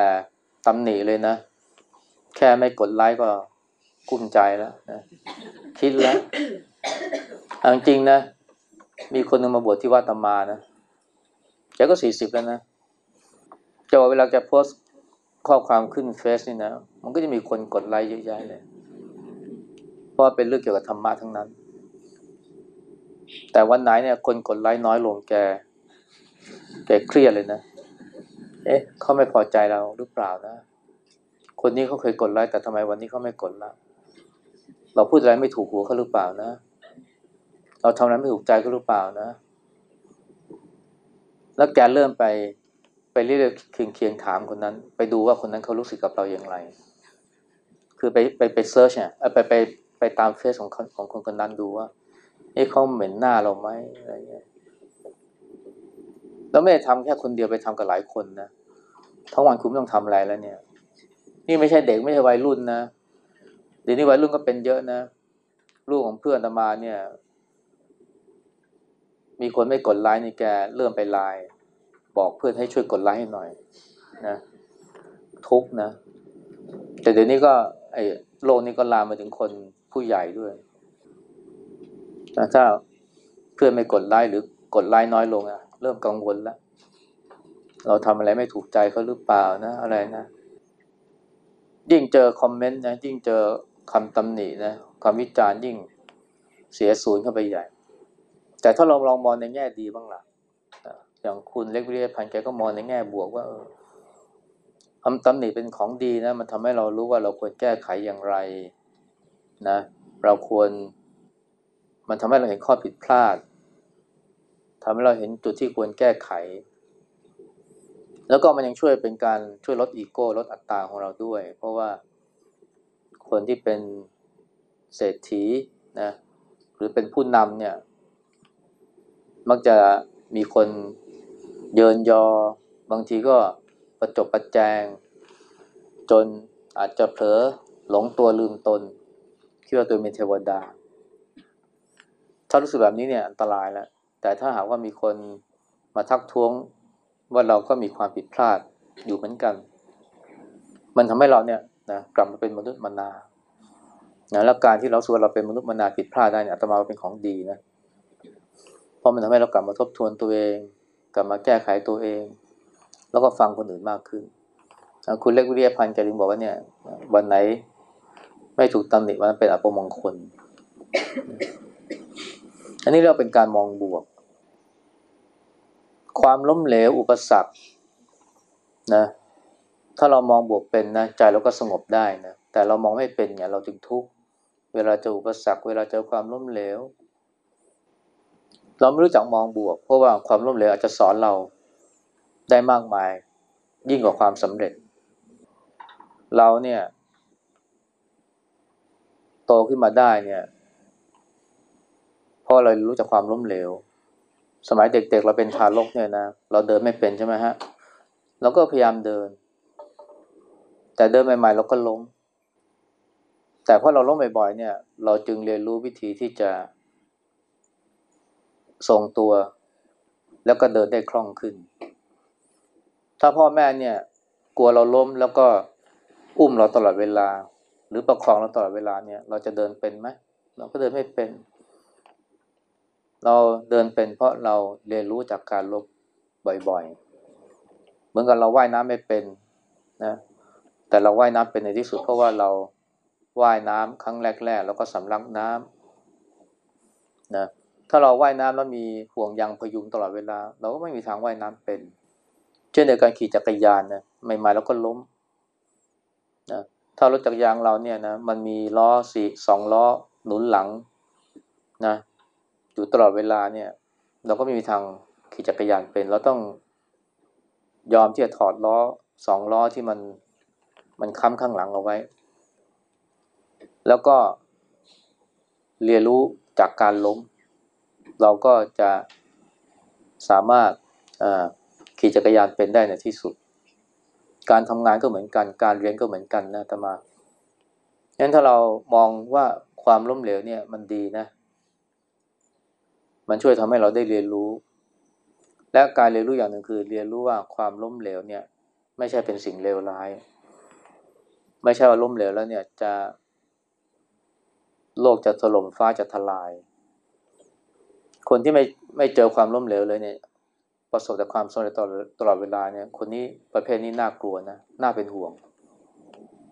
ตำหนิเลยนะ แค่ไม่กดไลค์ก็กุ้มใจแล้วนะคิดแล้วจริงๆนะ มีคนนึงมาบวชที่วัดตมานะแกก็สี่สิบแล้วนะ จะว่าเวลาแกโพสข้อความขึ้นเฟซนี่นะ มันก็จะมีคนกดไลค์เยอะแยะเลย เพราะเป็นเรื่องเกี่ยวกับธรรมะทั้งนั้น แต่วันไหนเนี่ย คนกดไลค์น้อยลงแก แกเครียดเลยนะ เอ๊ะเขาไม่พอใจเราหรือเปล่านะ คนนี้เขาเคยกดไลค์แต่ทำไมวันนี้เขาไม่กดละเราพูดอะไรไม่ถูกหูเขาหรือเปล่านะ เราทำอะไรไม่ถูกใจเขาหรือเปล่านะ แล้วแกเริ่มไป ไปเรื่อยๆเคียงเคียงถามคนนั้น ไปดูว่าคนนั้นเขารู้สึกกับเราอย่างไร คือไปไปไปเซิร์ชเนี่ยไปไปไปตามเฟซของของคนคนนั้นดูว่าเอ้เขาเหม็นหน้าเราไหมอะไรเงี้ยแล้วไม่ได้ทำแค่คนเดียวไปทำกับหลายคนนะทั้งวันคุณไม่ต้องทำอะไรแล้วเนี่ย นี่ไม่ใช่เด็กไม่ใช่วัยรุ่นนะเดี๋ยวนี้วัยรุ่นก็เป็นเยอะนะลูกของเพื่อนตมาเนี่ย มีคนไม่กดไลน์นี่แกเริ่มไปไลน์ บอกเพื่อนให้ช่วยกดไลค์ให้หน่อยนะทุกนะ แต่เดี๋ยวนี้ก็ไอ้โลกนี้ก็ลามมาถึงคนผู้ใหญ่ด้วยนะถ้าเพื่อนไม่กดไลค์หรือกดไลค์น้อยลงอะเริ่มกังวลแล้ว เราทำอะไรไม่ถูกใจเขาหรือเปล่านะ อะไรนะยิ่งเจอคอมเมนต์นะยิ่งเจอคำตำหนินะคำวิจารณ์ยิ่งเสียศูนย์เข้าไปใหญ่ แต่ถ้าเราลองมองในแง่ดีบ้างล่ะ อย่างคุณเล็กวิริยพันธ์แกก็มองในแง่บวกว่าคำตำหนิเป็นของดีนะ มันทำให้เรารู้ว่าเราควรแก้ไขอย่างไรนะ เราควร มันทำให้เราเห็นข้อผิดพลาดทำให้เราเห็นจุดที่ควรแก้ไข แล้วก็มันยังช่วยเป็นการช่วยลดอีโก้ลดอัตตาของเราด้วย เพราะว่าคนที่เป็นเศรษฐีนะ หรือเป็นผู้นำเนี่ย มักจะมีคน เยินยอบางทีก็ประจบประแจง จนอาจจะเผลอหลงตัวลืมตนคิดว่าตัวเป็นเทวดา ถ้ารู้สึกแบบนี้เนี่ยอันตรายแล้ว แต่ถ้าหากว่ามีคนมาทักท้วงว่าเราก็มีความผิดพลาดอยู่เหมือนกัน มันทำให้เราเนี่ยนะกลับมาเป็นมนุษย์มนานะแล้วการที่เราส่วนเราเป็นมนุษย์มนาผิดพลาดได้เนี่ยอาตมาเป็นของดีนะ เพราะมันทำให้เรากลับมาทบทวนตัวเอง กลับมาแก้ไขตัวเอง แล้วก็ฟังคนอื่นมากขึ้น คุณเล็กวิริยพันธ์แกลิงบอกว่าเนี่ยวันไหนไม่ถูกตำหนิวันนั้นเป็นอัปมงคล อันนี้เราเป็นการมองบวก ความล้มเหลวอุปสรรคนะถ้าเรามองบวกเป็นนะใจเราก็สงบได้นะแต่เรามองไม่เป็นเนี่ยเราจึงทุกข์เวลาเจออุปสรรค เวลาเจอความล้มเหลว เราไม่รู้จักมองบวก เพราะว่าความล้มเหลวอาจจะสอนเราได้มากมาย ยิ่งกว่าความสำเร็จ เราเนี่ย โตขึ้นมาได้เนี่ยเพราะเรารู้จักความล้มเหลว สมัยเด็กๆเราเป็นทารกเนี่ยนะเราเดินไม่เป็นใช่ไหมฮะเราก็พยายามเดิน แต่เดินใหม่ๆเราก็ล้มแต่พอเราล้มบ่อยๆเนี่ย เราจึงเรียนรู้วิธีที่จะ ทรงตัว แล้วก็เดินได้คล่องขึ้น ถ้าพ่อแม่เนี่ย กลัวเราล้มแล้วก็อุ้มเราตลอดเวลา หรือประคองเราตลอดเวลาเนี่ย เราจะเดินเป็นไหมเราก็เดินไม่เป็น เราเดินเป็น เพราะเราเรียนรู้จากการลบบ่อยๆ เหมือนกับเราว่ายน้ำไม่เป็นนะ แต่เราว่ายน้ำเป็นในที่สุดเพราะว่าเราว่ายน้ำครั้งแรกๆแล้วก็สำลักน้ำนะ ถ้าเราว่ายน้ำแล้วมีห่วงยางพยุงตลอดเวลา เราก็ไม่มีทางว่ายน้ำเป็น เช่นเดียวกันขี่จักรยานนะใหม่ๆเราก็ล้มนะถ้ารถจักรยานเราเนี่ยนะมันมีล้อสี่สองล้อหนุนหลังนะอยู่ตลอดเวลาเนี่ย เราก็ไม่มีทางขี่จักรยานเป็น เราต้องยอมที่จะถอดล้อสองล้อที่มันมันค้ำข้างหลังเอาไว้ แล้วก็เรียนรู้จากการล้ม เราก็จะสามารถขี่จักรยานเป็นได้ในที่สุด การทำงานก็เหมือนกัน การเรียนก็เหมือนกันนะธรรมางั้นถ้าเรามองว่าความล้มเหลวเนี่ยมันดีนะ มันช่วยทำให้เราได้เรียนรู้ และการเรียนรู้อย่างหนึ่งคือ เรียนรู้ว่าความล้มเหลวเนี่ย ไม่ใช่เป็นสิ่งเลวร้าย ไม่ใช่ว่าล้มเหลวแล้วเนี่ยจะโลกจะถล่มฟ้าจะทลาย คนที่ไม่ไม่เจอความล้มเหลวเลยเนี่ย ประสบแต่ความสำเร็จตลอดตลอดเวลาเนี่ย คนนี้ประเภทนี้น่ากลัวนะน่าเป็นห่วง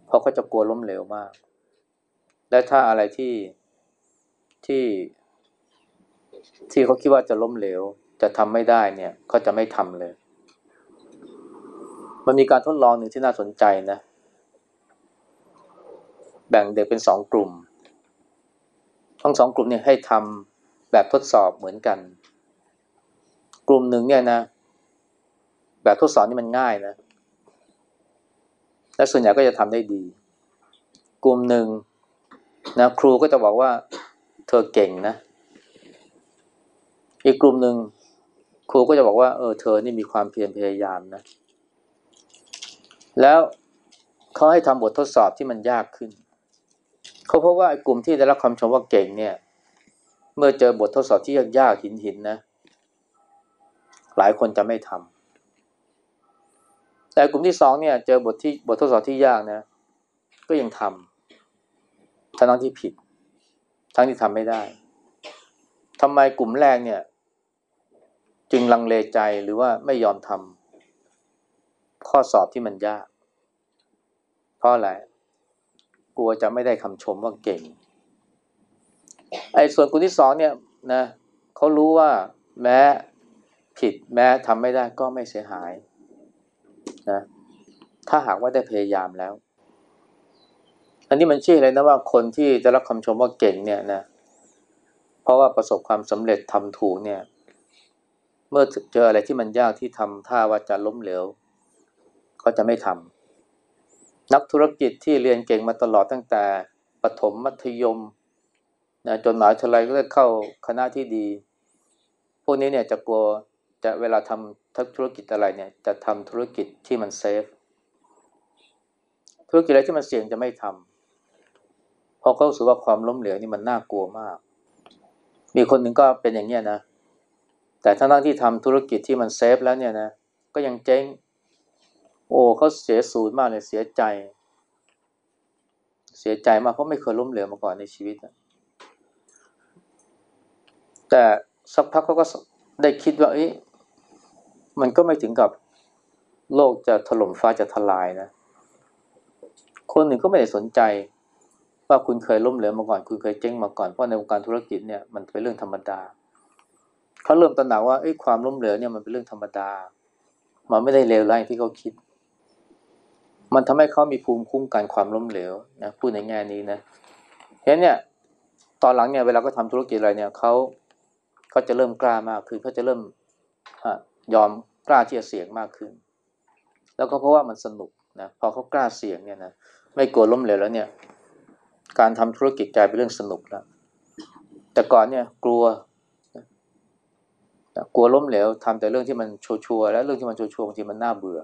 เพราะเขาจะกลัวล้มเหลวมาก และถ้าอะไรที่ที่ที่เขาคิดว่าจะล้มเหลว จะทำไม่ได้เนี่ยเขาจะไม่ทำเลย มันมีการทดลองหนึ่งที่น่าสนใจนะ แบ่งเด็กเป็นสองกลุ่ม ทั้งสองกลุ่มเนี่ยให้ทำ แบบทดสอบเหมือนกัน กลุ่มหนึ่งเนี่ยนะ แบบทดสอบนี่มันง่ายนะ และส่วนใหญ่ก็จะทำได้ดี กลุ่มหนึ่งนะครูก็จะบอกว่าเธอเก่งนะ อีกกลุ่มหนึ่งครูก็จะบอกว่า เออเธอนี่มีความเพียรพยายามนะ แล้วเขาให้ทำบททดสอบที่มันยากขึ้น เขาพบว่าไอ้กลุ่มที่ได้รับคำชมว่าเก่งเนี่ย เมื่อเจอบททดสอบที่ยากๆหินหินนะ หลายคนจะไม่ทำแต่กลุ่มที่สองเนี่ย เจอบทที่บททดสอบที่ยากนะ ก็ยังทำทั้งที่ผิด ทั้งที่ทำไม่ได้ทำไมกลุ่มแรกเนี่ย จึงลังเลใจหรือว่าไม่ยอมทำข้อสอบที่มันยาก เพราะอะไรกลัวจะไม่ได้คำชมว่าเก่ง ไอ้ส่วนกลุ่มที่สองเนี่ยนะเขารู้ว่าแม้ผิดแม้ทำไม่ได้ก็ไม่เสียหายนะถ้าหากว่าได้พยายามแล้ว อันนี้มันชี้เลยนะว่าคนที่จะรับคำชมว่าเก่งเนี่ยนะเพราะว่าประสบความสำเร็จทำถูกเนี่ย เมื่อเจออะไรที่มันยากที่ทำท่าว่าจะล้มเหลวเขาจะไม่ทำนักธุรกิจที่เรียนเก่งมาตลอดตั้งแต่ประถมมัธยม นะจนหมหาวิทยาลัยก็ได้เข้าคณะที่ดี พวกนี้เนี่ยจะกลัวจะเวลาทำทักธุรกิจอะไรเนี่ย จะทำธุรกิจที่มันเซฟ ธุรกิจอะไรที่มันเสี่ยงจะไม่ทำเพราะเขาสูว่าความล้มเหลวนี่มันน่ากลัวมาก มีคนหนึ่งก็เป็นอย่างเนี้ยนะ แต่ทั้งที่ทำธุรกิจที่มันเซฟแล้วเนี่ยนะ ก็ยังเจ๊ง โอ้เขาเสียศูนย์มากเลยเสียใจ เสียใจมากเพราะไม่เคยล้มเหลวมาก่อนในชีวิตนะ แต่สักพักเขาก็ได้คิดว่าเอ้ยมันก็ไม่ถึงกับโลกจะถล่มฟ้าจะทลายนะ คนหนึ่งก็ไม่ได้สนใจ ว่าคุณเคยล้มเหลวมาก่อน คุณเคยเจ๊งมาก่อนเพราะในวงการธุรกิจเนี่ยมันเป็นเรื่องธรรมดาเขาเริ่มตระหนักว่าไอ้ความล้มเหลวเนี่ยมันเป็นเรื่องธรรมดา มันไม่ได้เลวร้ายที่เขาคิด มันทำให้เขามีภูมิคุ้มกันความล้มเหลวนะพูดในแง่นี้นะเห็นเนี่ยตอนหลังเนี่ยเวลาเขาทาธุรกิจอะไรเนี่ยเขา เขาจะเริ่มกล้ามากขึ้นเขาจะเริ่มยอมกล้าที่จะเสี่ยงมากขึ้น แล้วก็เพราะว่ามันสนุกนะพอเขากล้าเสี่ยงเนี่ยนะไม่กลัวล้มเหลวแล้วเนี่ย การทำธุรกิจกลายเป็นเรื่องสนุกแล้วแต่ก่อนเนี่ยกลัวกลัวล้มเหลวทำแต่เรื่องที่มันชัวร์แล้วเรื่องที่มันชัวร์บางทีมันน่าเบื่อ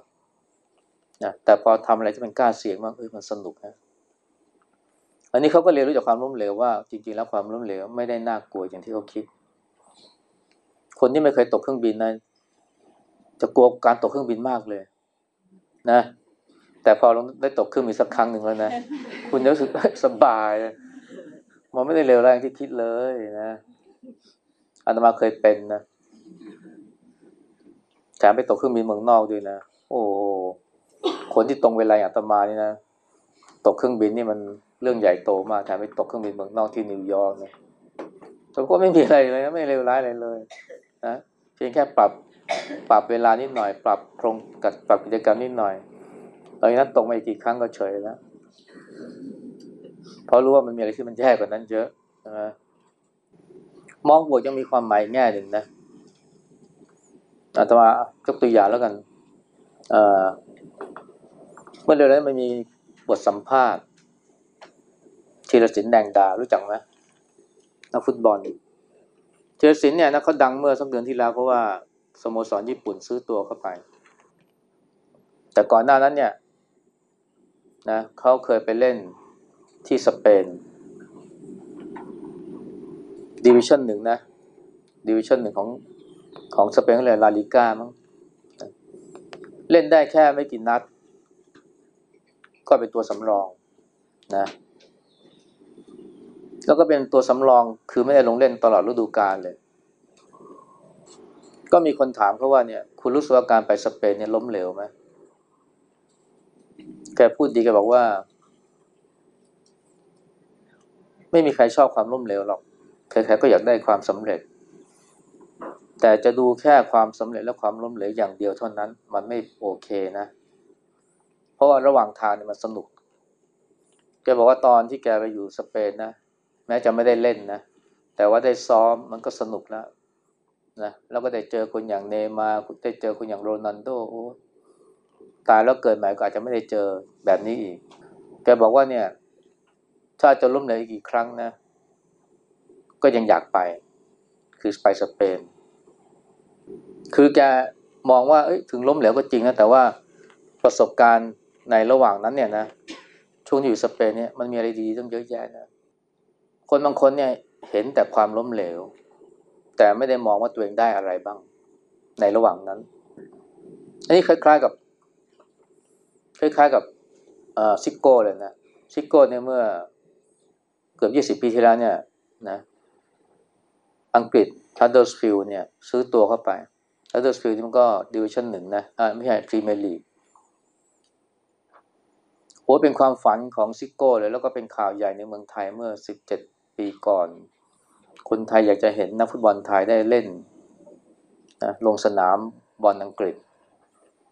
นะแต่พอทำอะไรที่มันกล้าเสี่ยงมากเออมันสนุกนะอันนี้เขาก็เรียนรู้จากความล้มเหลวว่าจริงๆแล้วความล้มเหลวไม่ได้น่ากลัวอย่างที่เขาคิด คนที่ไม่เคยตกเครื่องบินนะจะกลัวการตกเครื่องบินมากเลย นะ แต่พอลงได้ตกเครื่องบินสักครั้งหนึ่งแล้วนะคุณจะรู้สึกสบายมันไม่ได้เร็วแรงที่คิดเลยนะอาตมาเคยเป็นนะแถมไปตกเครื่องบินเมืองนอกด้วยนะโอ้คนที่ตรงเวลาอาตมานี่นะตกเครื่องบินนี่มันเรื่องใหญ่โตมากแถมไปตกเครื่องบินเมืองนอกที่นิวยอร์กเนี่ยแต่ก็ไม่มีอะไรเลยนะไม่เลวร้ายอะไรเลย นะเพียงแค่ปรับปรับเวลานิดหน่อย ปรับโครงกับปรับกิจกรรมนิดหน่อยตอนนั้นตกมาอีกกี่ครั้งก็เฉยแล้วเพราะรู้ว่ามันมีอะไรที่มันแย่กว่านั้นเยอะนะมองบวกยังมีความหมายแง่หนึ่งนะอาตมายกตัวอย่างแล้วกันเมื่อเร็วนี้มันมีบทสัมภาษณ์ธีรศิลป์แดงดารู้จักไหมนักฟุตบอล เจอสินเนี่ยนะเขาดังเมื่อสักเดือนที่แล้วเพราะว่าสโมสรญี่ปุ่นซื้อตัวเข้าไป แต่ก่อนหน้านั้นเนี่ยนะเขาเคยไปเล่นที่สเปนดิวิชั่นหนึ่งนะดิวิชั่นหนึ่งของของสเปนเขาเรียกลาลีกามั้งเล่นได้แค่ไม่กี่นัด ก็เป็นตัวสำรองนะ แล้วก็เป็นตัวสำรองคือไม่ได้ลงเล่นตลอดฤดูกาลเลย ก็มีคนถามเขาว่าเนี่ย คุณรู้สึกว่าการไปสเปนเนี่ยล้มเหลวไหมแกพูดดีแกบอกว่า ไม่มีใครชอบความล้มเหลวหรอกใครๆก็อยากได้ความสำเร็จ แต่จะดูแค่ความสำเร็จและความล้มเหลวอย่างเดียวเท่านั้น มันไม่โอเคนะ เพราะว่าระหว่างทางเนี่ยมันสนุกแกบอกว่าตอนที่แกไปอยู่สเปนนะ แม้จะไม่ได้เล่นนะ แต่ว่าได้ซ้อมมันก็สนุกแล้วนะแล้วก็ได้เจอคนอย่างเนมาได้เจอคนอย่างโรนันโดโอ้ตายแล้วเกิดใหม่ก็อาจจะไม่ได้เจอแบบนี้อีก แกบอกว่าเนี่ย ถ้าจะล้มเหลวอีกกี่ครั้งนะ ก็ยังอยากไป คือไปสเปน คือแกมองว่าถึงล้มเหลวก็จริงนะ แต่ว่าประสบการณ์ในระหว่างนั้นเนี่ยนะ ช่วงอยู่สเปนเนี่ยมันมีอะไรดีต้องเยอะแยะนะ คนบางคนเนี่ยเห็นแต่ความล้มเหลว แต่ไม่ได้มองว่าตัวเองได้อะไรบ้าง ในระหว่างนั้น อันนี้คล้ายๆกับ คล้ายๆกับซิโก้เลยนะซิโก้เนี่ยเมื่อเกือบยี่สิบปีที่แล้วเนี่ยนะอังกฤษฮัดเดอร์สฟิลด์เนี่ย ซื้อตัวเขาไปฮัดเดอร์สฟิลด์มันก็ดิวิชั่นหนึ่งนะอ่าไม่ใช่พรีเมียร์ลีกโหเป็นความฝันของซิโก้เลย แล้วก็เป็นข่าวใหญ่ในเมืองไทยเมื่อสิบเจ็ด ปีก่อน คนไทยอยากจะเห็นนักฟุตบอลไทยได้เล่นนะลงสนามบอลอังกฤษ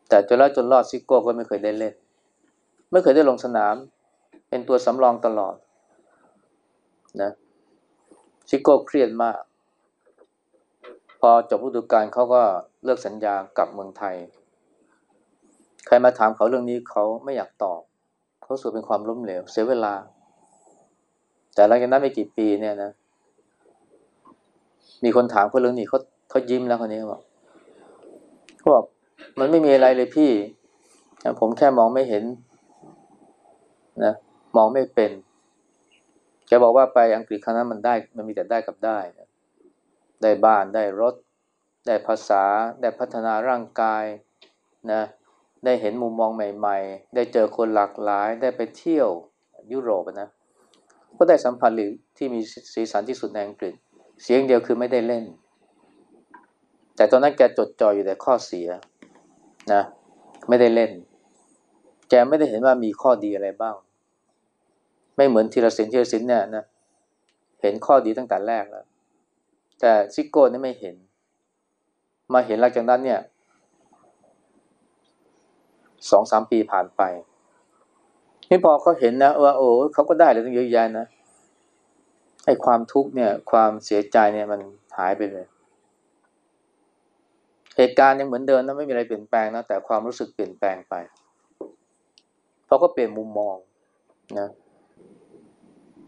แต่จนแล้วจนรอดซิโก้ก็ไม่เคยได้เล่น ไม่เคยได้ลงสนาม เป็นตัวสำรองตลอดนะซิโก้เครียดมาก พอจบฤดูกาลเขาก็เลิกสัญญากับเมืองไทย ใครมาถามเขาเรื่องนี้เขาไม่อยากตอบ เขาสูเป็นความล้มเหลว เสียเวลา แต่หลังจากนั้นไม่กี่ปีเนี่ยนะ มีคนถามเขาเรื่องนี้เขาเขายิ้มแล้วคนนี้เขาบอกเขาบอกมันไม่มีอะไรเลยพี่ ผมแค่มองไม่เห็นนะมองไม่เป็นแกบอกว่าไปอังกฤษครั้งนั้นมันได้ มันมีแต่ได้กับได้นะได้บ้านได้รถ ได้ภาษา ได้พัฒนาร่างกายนะได้เห็นมุมมองใหม่ ๆ ได้เจอคนหลากหลาย ได้ไปเที่ยวยุโรปนะ ก็ได้สัมผัสหรือที่มีสีสันที่สุดในอังกฤษ เสียงเดียวคือไม่ได้เล่น แต่ตอนนั้นแกจดจ่ออยู่แต่ข้อเสียนะ ไม่ได้เล่น แกไม่ได้เห็นว่ามีข้อดีอะไรบ้าง ไม่เหมือนทีละสินทีละสินเนี่ยนะเห็นข้อดีตั้งแต่แรกแล้ว แต่ซิโก้นี่ไม่เห็น มาเห็นหลังจากนั้นเนี่ยสองสามปีผ่านไป นี่พอเขาเห็นนะว่า โอ้เขาก็ได้เลยตั้งเยอะแยะนะไอ้ความทุกข์เนี่ย ความเสียใจเนี่ยมันหายไปเลย เหตุการณ์ยังเหมือนเดิมนะไม่มีอะไรเปลี่ยนแปลงนะแต่ความรู้สึกเปลี่ยนแปลงไปเพราะก็เปลี่ยนมุมมองนะ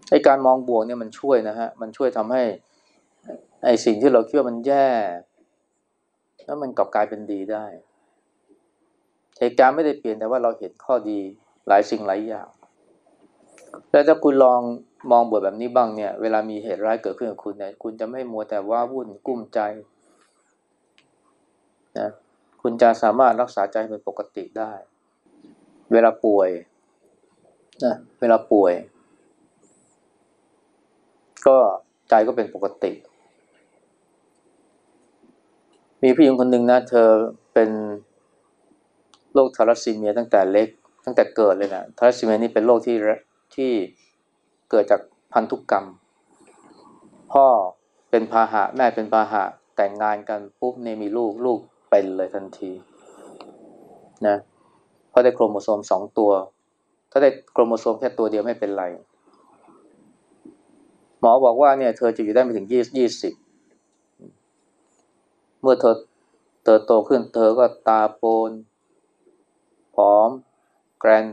ไอ้การมองบวกเนี่ยมันช่วยนะฮะ มันช่วยทำให้ไอ้สิ่งที่เราคิดว่ามันแย่ แล้วมันกลับกลายเป็นดีได้เหตุการณ์ไม่ได้เปลี่ยนแต่ว่าเราเห็นข้อดี หลายสิ่งหลายอย่าง แล้วถ้าคุณลองมองบทแบบนี้บ้างเนี่ย เวลามีเหตุร้ายเกิดขึ้นกับคุณเนี่ย คุณจะไม่มัวแต่ว่าวุ่นกุ้มใจนะคุณจะสามารถรักษาใจเป็นปกติได้ เวลาป่วยนะเวลาป่วย ก็ใจก็เป็นปกติ มีผู้หญิงคนหนึ่งนะ เธอเป็นโรคทารัสซีเมียตั้งแต่เล็ก ตั้งแต่เกิดเลยนะทารัสซีเมียนี่เป็นโรคที่ที่เกิดจากพันธุกกรรม พ่อเป็นพาหะแม่เป็นพาหะแต่งงานกันปุ๊บเนี่ยมีลูกลูกเป็นเลยทันทีนะเพราะได้โครโมโซมสองตัว ถ้าได้โครโมโซมแค่ตัวเดียวไม่เป็นไร หมอบอกว่าเนี่ย เธอจะอยู่ได้ไม่ถึงยี่ยี่สิบเมื่อเธอเติบโตขึ้นเธอก็ตาโปนผอม แกรน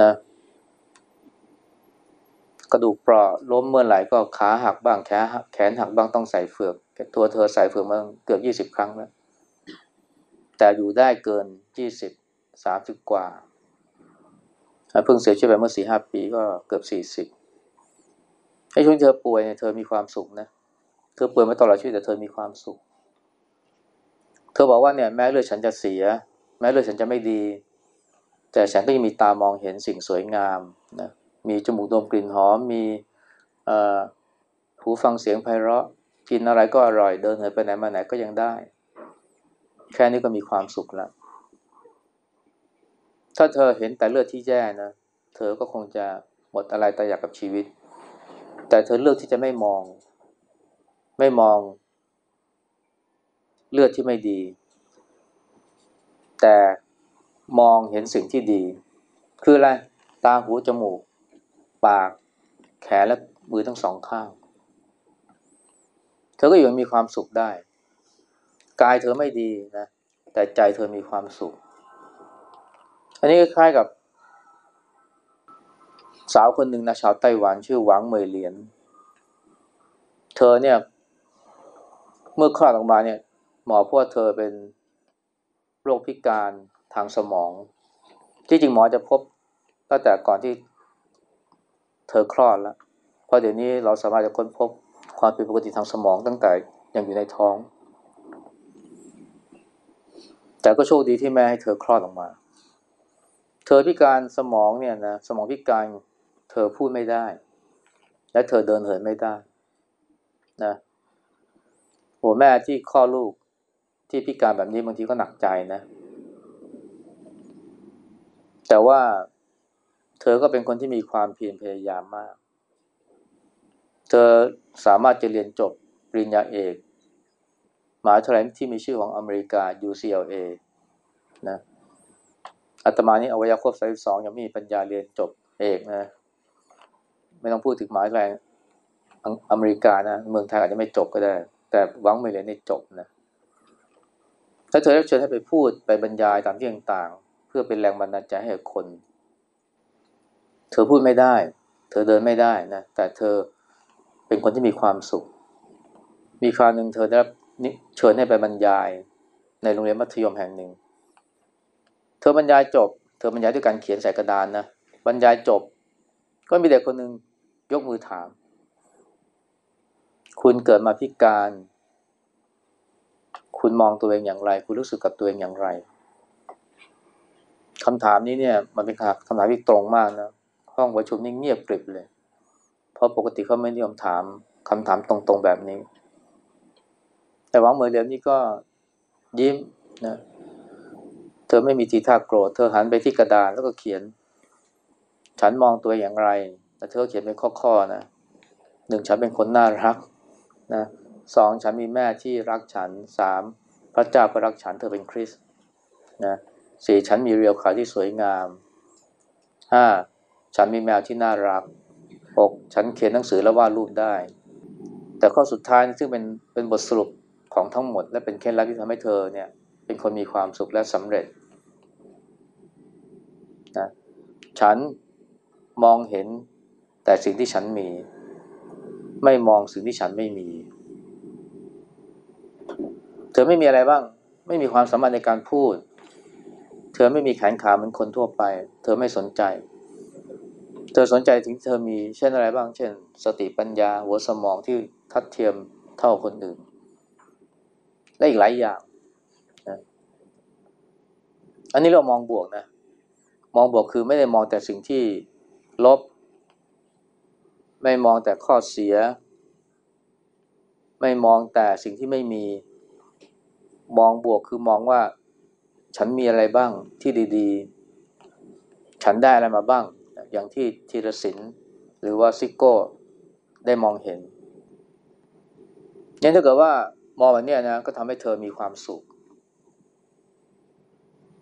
นะกระดูกเปราะล้มเมื่อไหร่ก็ขาหักบ้างแขนหักแขนหักบ้างต้องใส่เฟือกตัวเธอใส่เฟือกมาเกือบยี่สิบครั้งแล้ว แต่อยู่ได้เกินยี่สิบสามสิบกว่าเพิ่งเสียชีวิตไปเมื่อสี่ห้าปีก็เกือบสี่สิบไอ้ช่วงเธอป่วยเนี่ยเธอมีความสุขนะเธอป่วยมาตลอดชีวิตแต่เธอมีความสุข เธอบอกว่าเนี่ยแม้เลือดฉันจะเสีย แม้เลือดฉันจะไม่ดี แต่ฉันก็ยังมีตามองเห็นสิ่งสวยงามนะมีจมูกดมกลิ่นหอม มีหูฟังเสียงไพเราะ กินอะไรก็อร่อย เดินเหินไปไหนมาไหนก็ยังได้ แค่นี้ก็มีความสุขแล้ว ถ้าเธอเห็นแต่เลือดที่แย่นะ เธอก็คงจะหมดอะไรตายอยากกับชีวิต แต่เธอเลือกที่จะไม่มอง ไม่มอง เลือดที่ไม่ดี แต่ มองเห็นสิ่งที่ดี คืออะไร ตาหูจมูก ปาก แขนและมือทั้งสองข้าง เธอก็อยู่มีความสุขได้ กายเธอไม่ดีนะ แต่ใจเธอมีความสุข อันนี้คล้ายกับ สาวคนหนึ่งนะชาวไต้หวันชื่อหวังเหมยเหรียญเธอเนี่ย เมื่อคลอดออกมาเนี่ย หมอพูดว่าเธอเป็นโรคพิการ ทางสมอง ที่จริงหมอจะพบตั้งแต่ก่อนที่เธอคลอดแล้ว เพราะเดี๋ยวนี้เราสามารถจะค้นพบความผิดปกติทางสมองตั้งแต่ยังอยู่ในท้อง แต่ก็โชคดีที่แม่ให้เธอคลอดออกมา เธอพิการสมองเนี่ยนะสมองพิการเธอพูดไม่ได้ และเธอเดินเหินไม่ได้นะโหแม่ที่คลอดลูกที่พิการแบบนี้บางทีก็หนักใจนะ แต่ว่าเธอก็เป็นคนที่มีความเพียรพยายามมาก เธอสามารถจะเรียนจบปริญญาเอกมหาวิทยาลัยที่มีชื่อของอเมริกา UCLA นะอาตมานี่อวัยวะครบสายสองยังมีปัญญาเรียนจบเอกนะ ไม่ต้องพูดถึงมหาวิทยาลัยอเมริกานะ เมืองไทยอาจจะไม่จบก็ได้ แต่วังไม่เลยในจบนะ ถ้าเธอได้เชิญให้ไปพูดไปบรรยายตามที่ต่าง พื่อเป็นแรงบันดาลใจให้คน เธอพูดไม่ได้ เธอเดินไม่ได้นะ แต่เธอเป็นคนที่มีความสุข มีคราวหนึ่งเธอได้รับเชิญให้ไปบรรยาย ในโรงเรียนมัธยมแห่งหนึ่ง เธอบรรยายจบ เธอบรรยายด้วยการเขียนใส่กระดานนะ บรรยายจบ ก็มีเด็กคนหนึ่งยกมือถาม คุณเกิดมาพิการ คุณมองตัวเองอย่างไร คุณรู้สึกกับตัวเองอย่างไร คำถามนี้เนี่ยมันเป็นคำถามที่ตรงมากนะห้องประชุมนี่เงียบกริบเลย เพราะปกติเขาไม่นิยมถามคำถามตรงๆแบบนี้ แต่หวังเหมยเรียมนี่ก็ยิ้มนะเธอไม่มีทีท่าโกรธ เธอหันไปที่กระดานแล้วก็เขียน ฉันมองตัวอย่างไร แต่เธอเขียนเป็นข้อๆนะหนึ่งฉันเป็นคนน่ารักนะสองฉันมีแม่ที่รักฉันสามพระเจ้าก็รักฉันเธอเป็นคริสนะ สี่ฉันมีเรียวขาที่สวยงามห้าฉันมีแมวที่น่ารักหกฉันเขียนหนังสือและวาดรูปได้ แต่ข้อสุดท้ายซึ่งเป็นเป็นบทสรุปของทั้งหมด และเป็นเคล็ดลับที่ทำให้เธอเนี่ย เป็นคนมีความสุขและสำเร็จนะฉันมองเห็นแต่สิ่งที่ฉันมี ไม่มองสิ่งที่ฉันไม่มี เธอไม่มีอะไรบ้าง ไม่มีความสามารถในการพูด เธอไม่มีแขนขาเหมือนคนทั่วไป เธอไม่สนใจ เธอสนใจถึงเธอมีเช่นอะไรบ้าง เช่น สติปัญญา หัวสมองที่ทัดเทียมเท่าคนอื่น และอีกหลายอย่างนะอันนี้เรามองบวกนะ มองบวกคือไม่ได้มองแต่สิ่งที่ลบ ไม่มองแต่ข้อเสีย ไม่มองแต่สิ่งที่ไม่มี มองบวกคือมองว่า ฉันมีอะไรบ้างที่ดีๆ ฉันได้อะไรมาบ้าง อย่างที่ธีรศิลป์หรือว่าซิโก้ได้มองเห็นเนี่ยถ้าเกิดว่ามองแบบนี้นะก็ทำให้เธอมีความสุข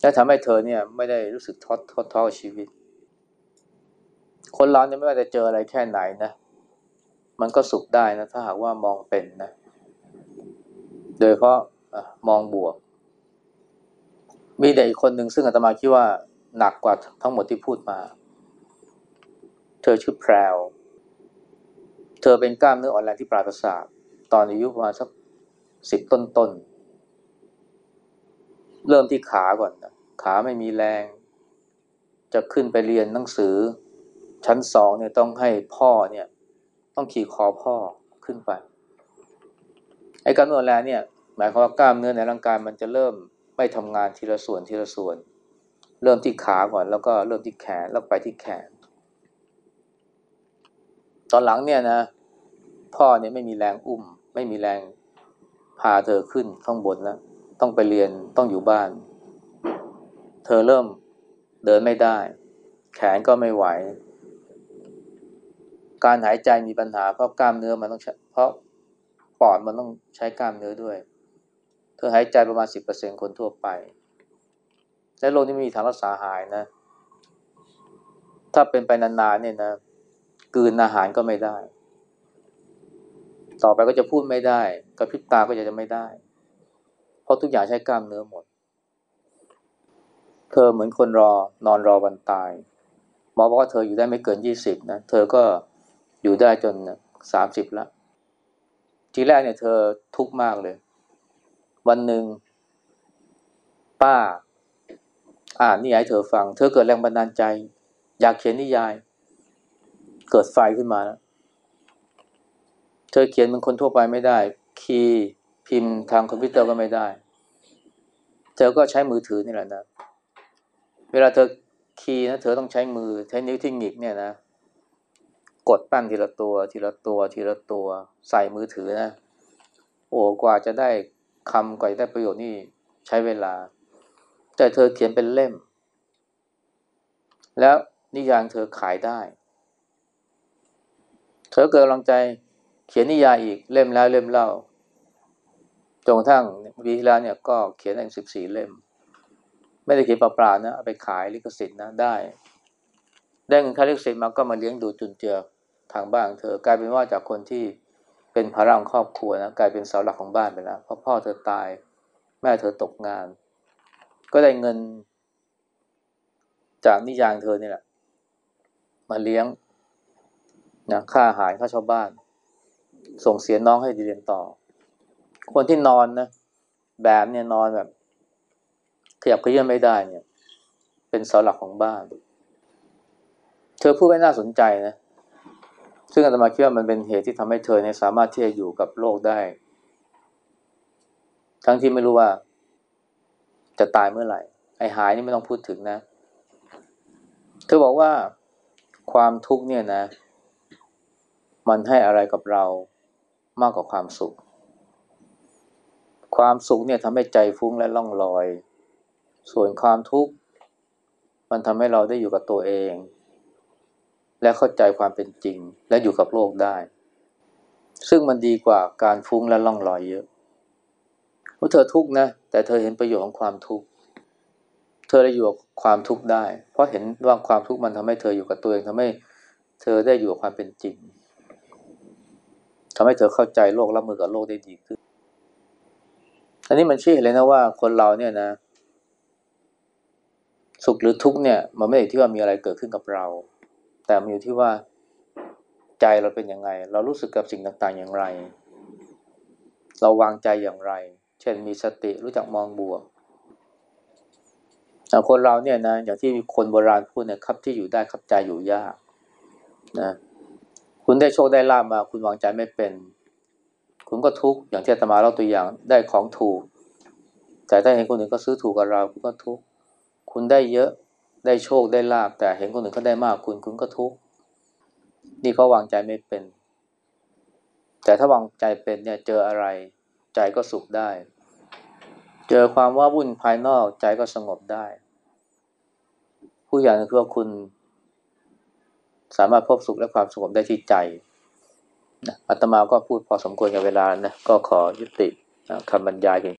และทำให้เธอเนี่ยไม่ได้รู้สึกท้อท้อท้อชีวิต คนเราเนี่ยไม่ว่าจะเจออะไรแค่ไหนนะ มันก็สุขได้นะ ถ้าหากว่ามองเป็นนะ โดยเพราะมองบวก มีเด็กอีกคนหนึ่งซึ่งอาตมาคิดว่าหนักกว่าทั้งหมดที่พูดมา เธอชื่อแพรว เธอเป็นกล้ามเนื้ออ่อนแรงที่ปราศจากตอนอายุประมาณสักสิบต้นต้น เริ่มที่ขาก่อนนะขาไม่มีแรง จะขึ้นไปเรียนหนังสือ ชั้นสองเนี่ยต้องให้พ่อเนี่ย ต้องขี่คอพ่อขึ้นไป ไอ้กล้ามเนื้ออ่อนแรงเนี่ย หมายความว่ากล้ามเนื้อในร่างกายมันจะเริ่ม ไม่ทำงานทีละส่วนทีละส่วน เริ่มที่ขาก่อนแล้วก็เริ่มที่แขนแล้วไปที่แขน ตอนหลังเนี่ยนะ พ่อเนี่ยไม่มีแรงอุ้ม ไม่มีแรงพาเธอขึ้นข้างบนแล้ว ต้องไปเรียนต้องอยู่บ้าน เธอเริ่มเดินไม่ได้ แขนก็ไม่ไหว การหายใจมีปัญหาเพราะกล้ามเนื้อมันต้องเพราะปอดมันต้องใช้กล้ามเนื้อด้วย ธอหายใจประมาณสิบเปอร์เซ็นคนทั่วไป และโรคนี้ไม่มีทางรักษาหายนะ ถ้าเป็นไปนานๆเนี่ยนะกืนอาหารก็ไม่ได้ ต่อไปก็จะพูดไม่ได้ กระพริบตาก็จะไม่ได้ เพราะทุกอย่างใช้กล้ามเนื้อหมด เธอเหมือนคนรอนอนรอวันตายหมอบอกว่าเธออยู่ได้ไม่เกินยี่สิบนะ เธอก็อยู่ได้จนสามสิบละทีแรกเนี่ยเธอทุกข์มากเลย วันหนึ่งป้า อ่านนิยายเธอฟัง เธอเกิดแรงบันดาลใจ อยากเขียนนิยาย เกิดไฟขึ้นมาแล้วเธอเขียนเป็นคนทั่วไปไม่ได้ คีย์พิมพ์ทางคอมพิวเตอร์ก็ไม่ได้ เธอก็ใช้มือถือนี่แหละนะ เวลาเธอคีย์นะ เธอต้องใช้มือใช้นิ้วที่หงิกเนี่ยนะ กดปั้นทีละตัว ทีละตัว ทีละตัว ใส่มือถือนะ โอ้กว่าจะได้ คำกว่าจะได้ประโยชน์นี่ใช้เวลา แต่เธอเขียนเป็นเล่ม แล้วนิยายเธอขายได้ เธอเกิดกำลังใจเขียนนิยายอีกเล่มแล้วเล่มเล่าจนกระทั่งปีที่แล้วเนี่ยก็เขียนได้สิบสี่เล่ม ไม่ได้เขียนเปล่าๆนะเอาไปขายลิขสิทธิ์นะได้ ได้เงินค่าลิขสิทธิ์มาก็มาเลี้ยงดูจุนเจือทางบ้านเธอกลายเป็นว่าจากคนที่ เป็นภาระของครอบครัวนะกลายเป็นเสาหลักของบ้านไปแล้วเพราะพ่อเธอตาย แม่เธอตกงาน ก็ได้เงิน จากนิยางเธอนี่แหละ มาเลี้ยงนะค่าอาหารค่าช่าบ้าน ส่งเสียน้องให้เรียนต่อ คนที่นอนนะแบบเนี่ยนอนแบบขยับเขยื้อนไม่ได้เนี่ย เป็นเสาหลักของบ้าน เธอพูดไว้น่าสนใจนะ ซึ่งอาตมาคิดว่ามันเป็นเหตุที่ทำให้เธอเนี่ยสามารถที่จะอยู่กับโลกได้ ทั้งที่ไม่รู้ว่า จะตายเมื่อไหร่ ไอ้หายนี่ไม่ต้องพูดถึงนะ เธอบอกว่าความทุกข์เนี่ยนะ มันให้อะไรกับเรามากกว่าความสุข ความสุขเนี่ยทำให้ใจฟุ้งและล่องลอย ส่วนความทุกข์มันทำให้เราได้อยู่กับตัวเอง และเข้าใจความเป็นจริง และอยู่กับโลกได้ ซึ่งมันดีกว่าการฟุ้งและล่องลอยเยอะเพราะเธอทุกข์นะ แต่เธอเห็นประโยชน์ของความทุกข์เธอได้อยู่กับความทุกข์ได้ เพราะเห็นว่าความทุกข์มันทำให้เธออยู่กับตัวเองทำให้เธอได้อยู่กับความเป็นจริงทำให้เธอเข้าใจโลกรับมือกับโลกได้ดีขึ้น อันนี้มันชี้เลยนะว่าคนเราเนี่ยนะ สุขหรือทุกข์เนี่ย มันไม่ได้ที่ว่ามีอะไรเกิดขึ้นกับเรา แต่มันอยู่ที่ว่าใจเราเป็นยังไง เรารู้สึกกับสิ่งต่างๆอย่างไร เราวางใจอย่างไร เช่นมีสติรู้จักมองบวกคนเราเนี่ยนะอย่างที่คนโบราณพูดเนี่ยครับที่อยู่ได้ครับใจอยู่ยากนะคุณได้โชคได้ลาบมา คุณวางใจไม่เป็น คุณก็ทุกข์อย่างที่อาตมาเล่าตัวอย่างได้ของถูก แต่ถ้าเห็นคนอื่นก็ซื้อถูกกับเรา คุณก็ทุกข์คุณได้เยอะ ได้โชคได้ลาบแต่เห็นคนอื่นเขาได้มากคุณคุณก็ทุกข์นี่เขาวางใจไม่เป็น แต่ถ้าวางใจเป็นเนี่ยเจออะไร ใจก็สุขได้ เจอความว่าวุ่นภายนอกใจก็สงบได้ ผู้อย่างคือว่าคุณ สามารถพบสุขและความสงบได้ที่ใจอาตมาก็พูดพอสมควรกับเวลานะก็ขอยุติคำบรรยายเพียง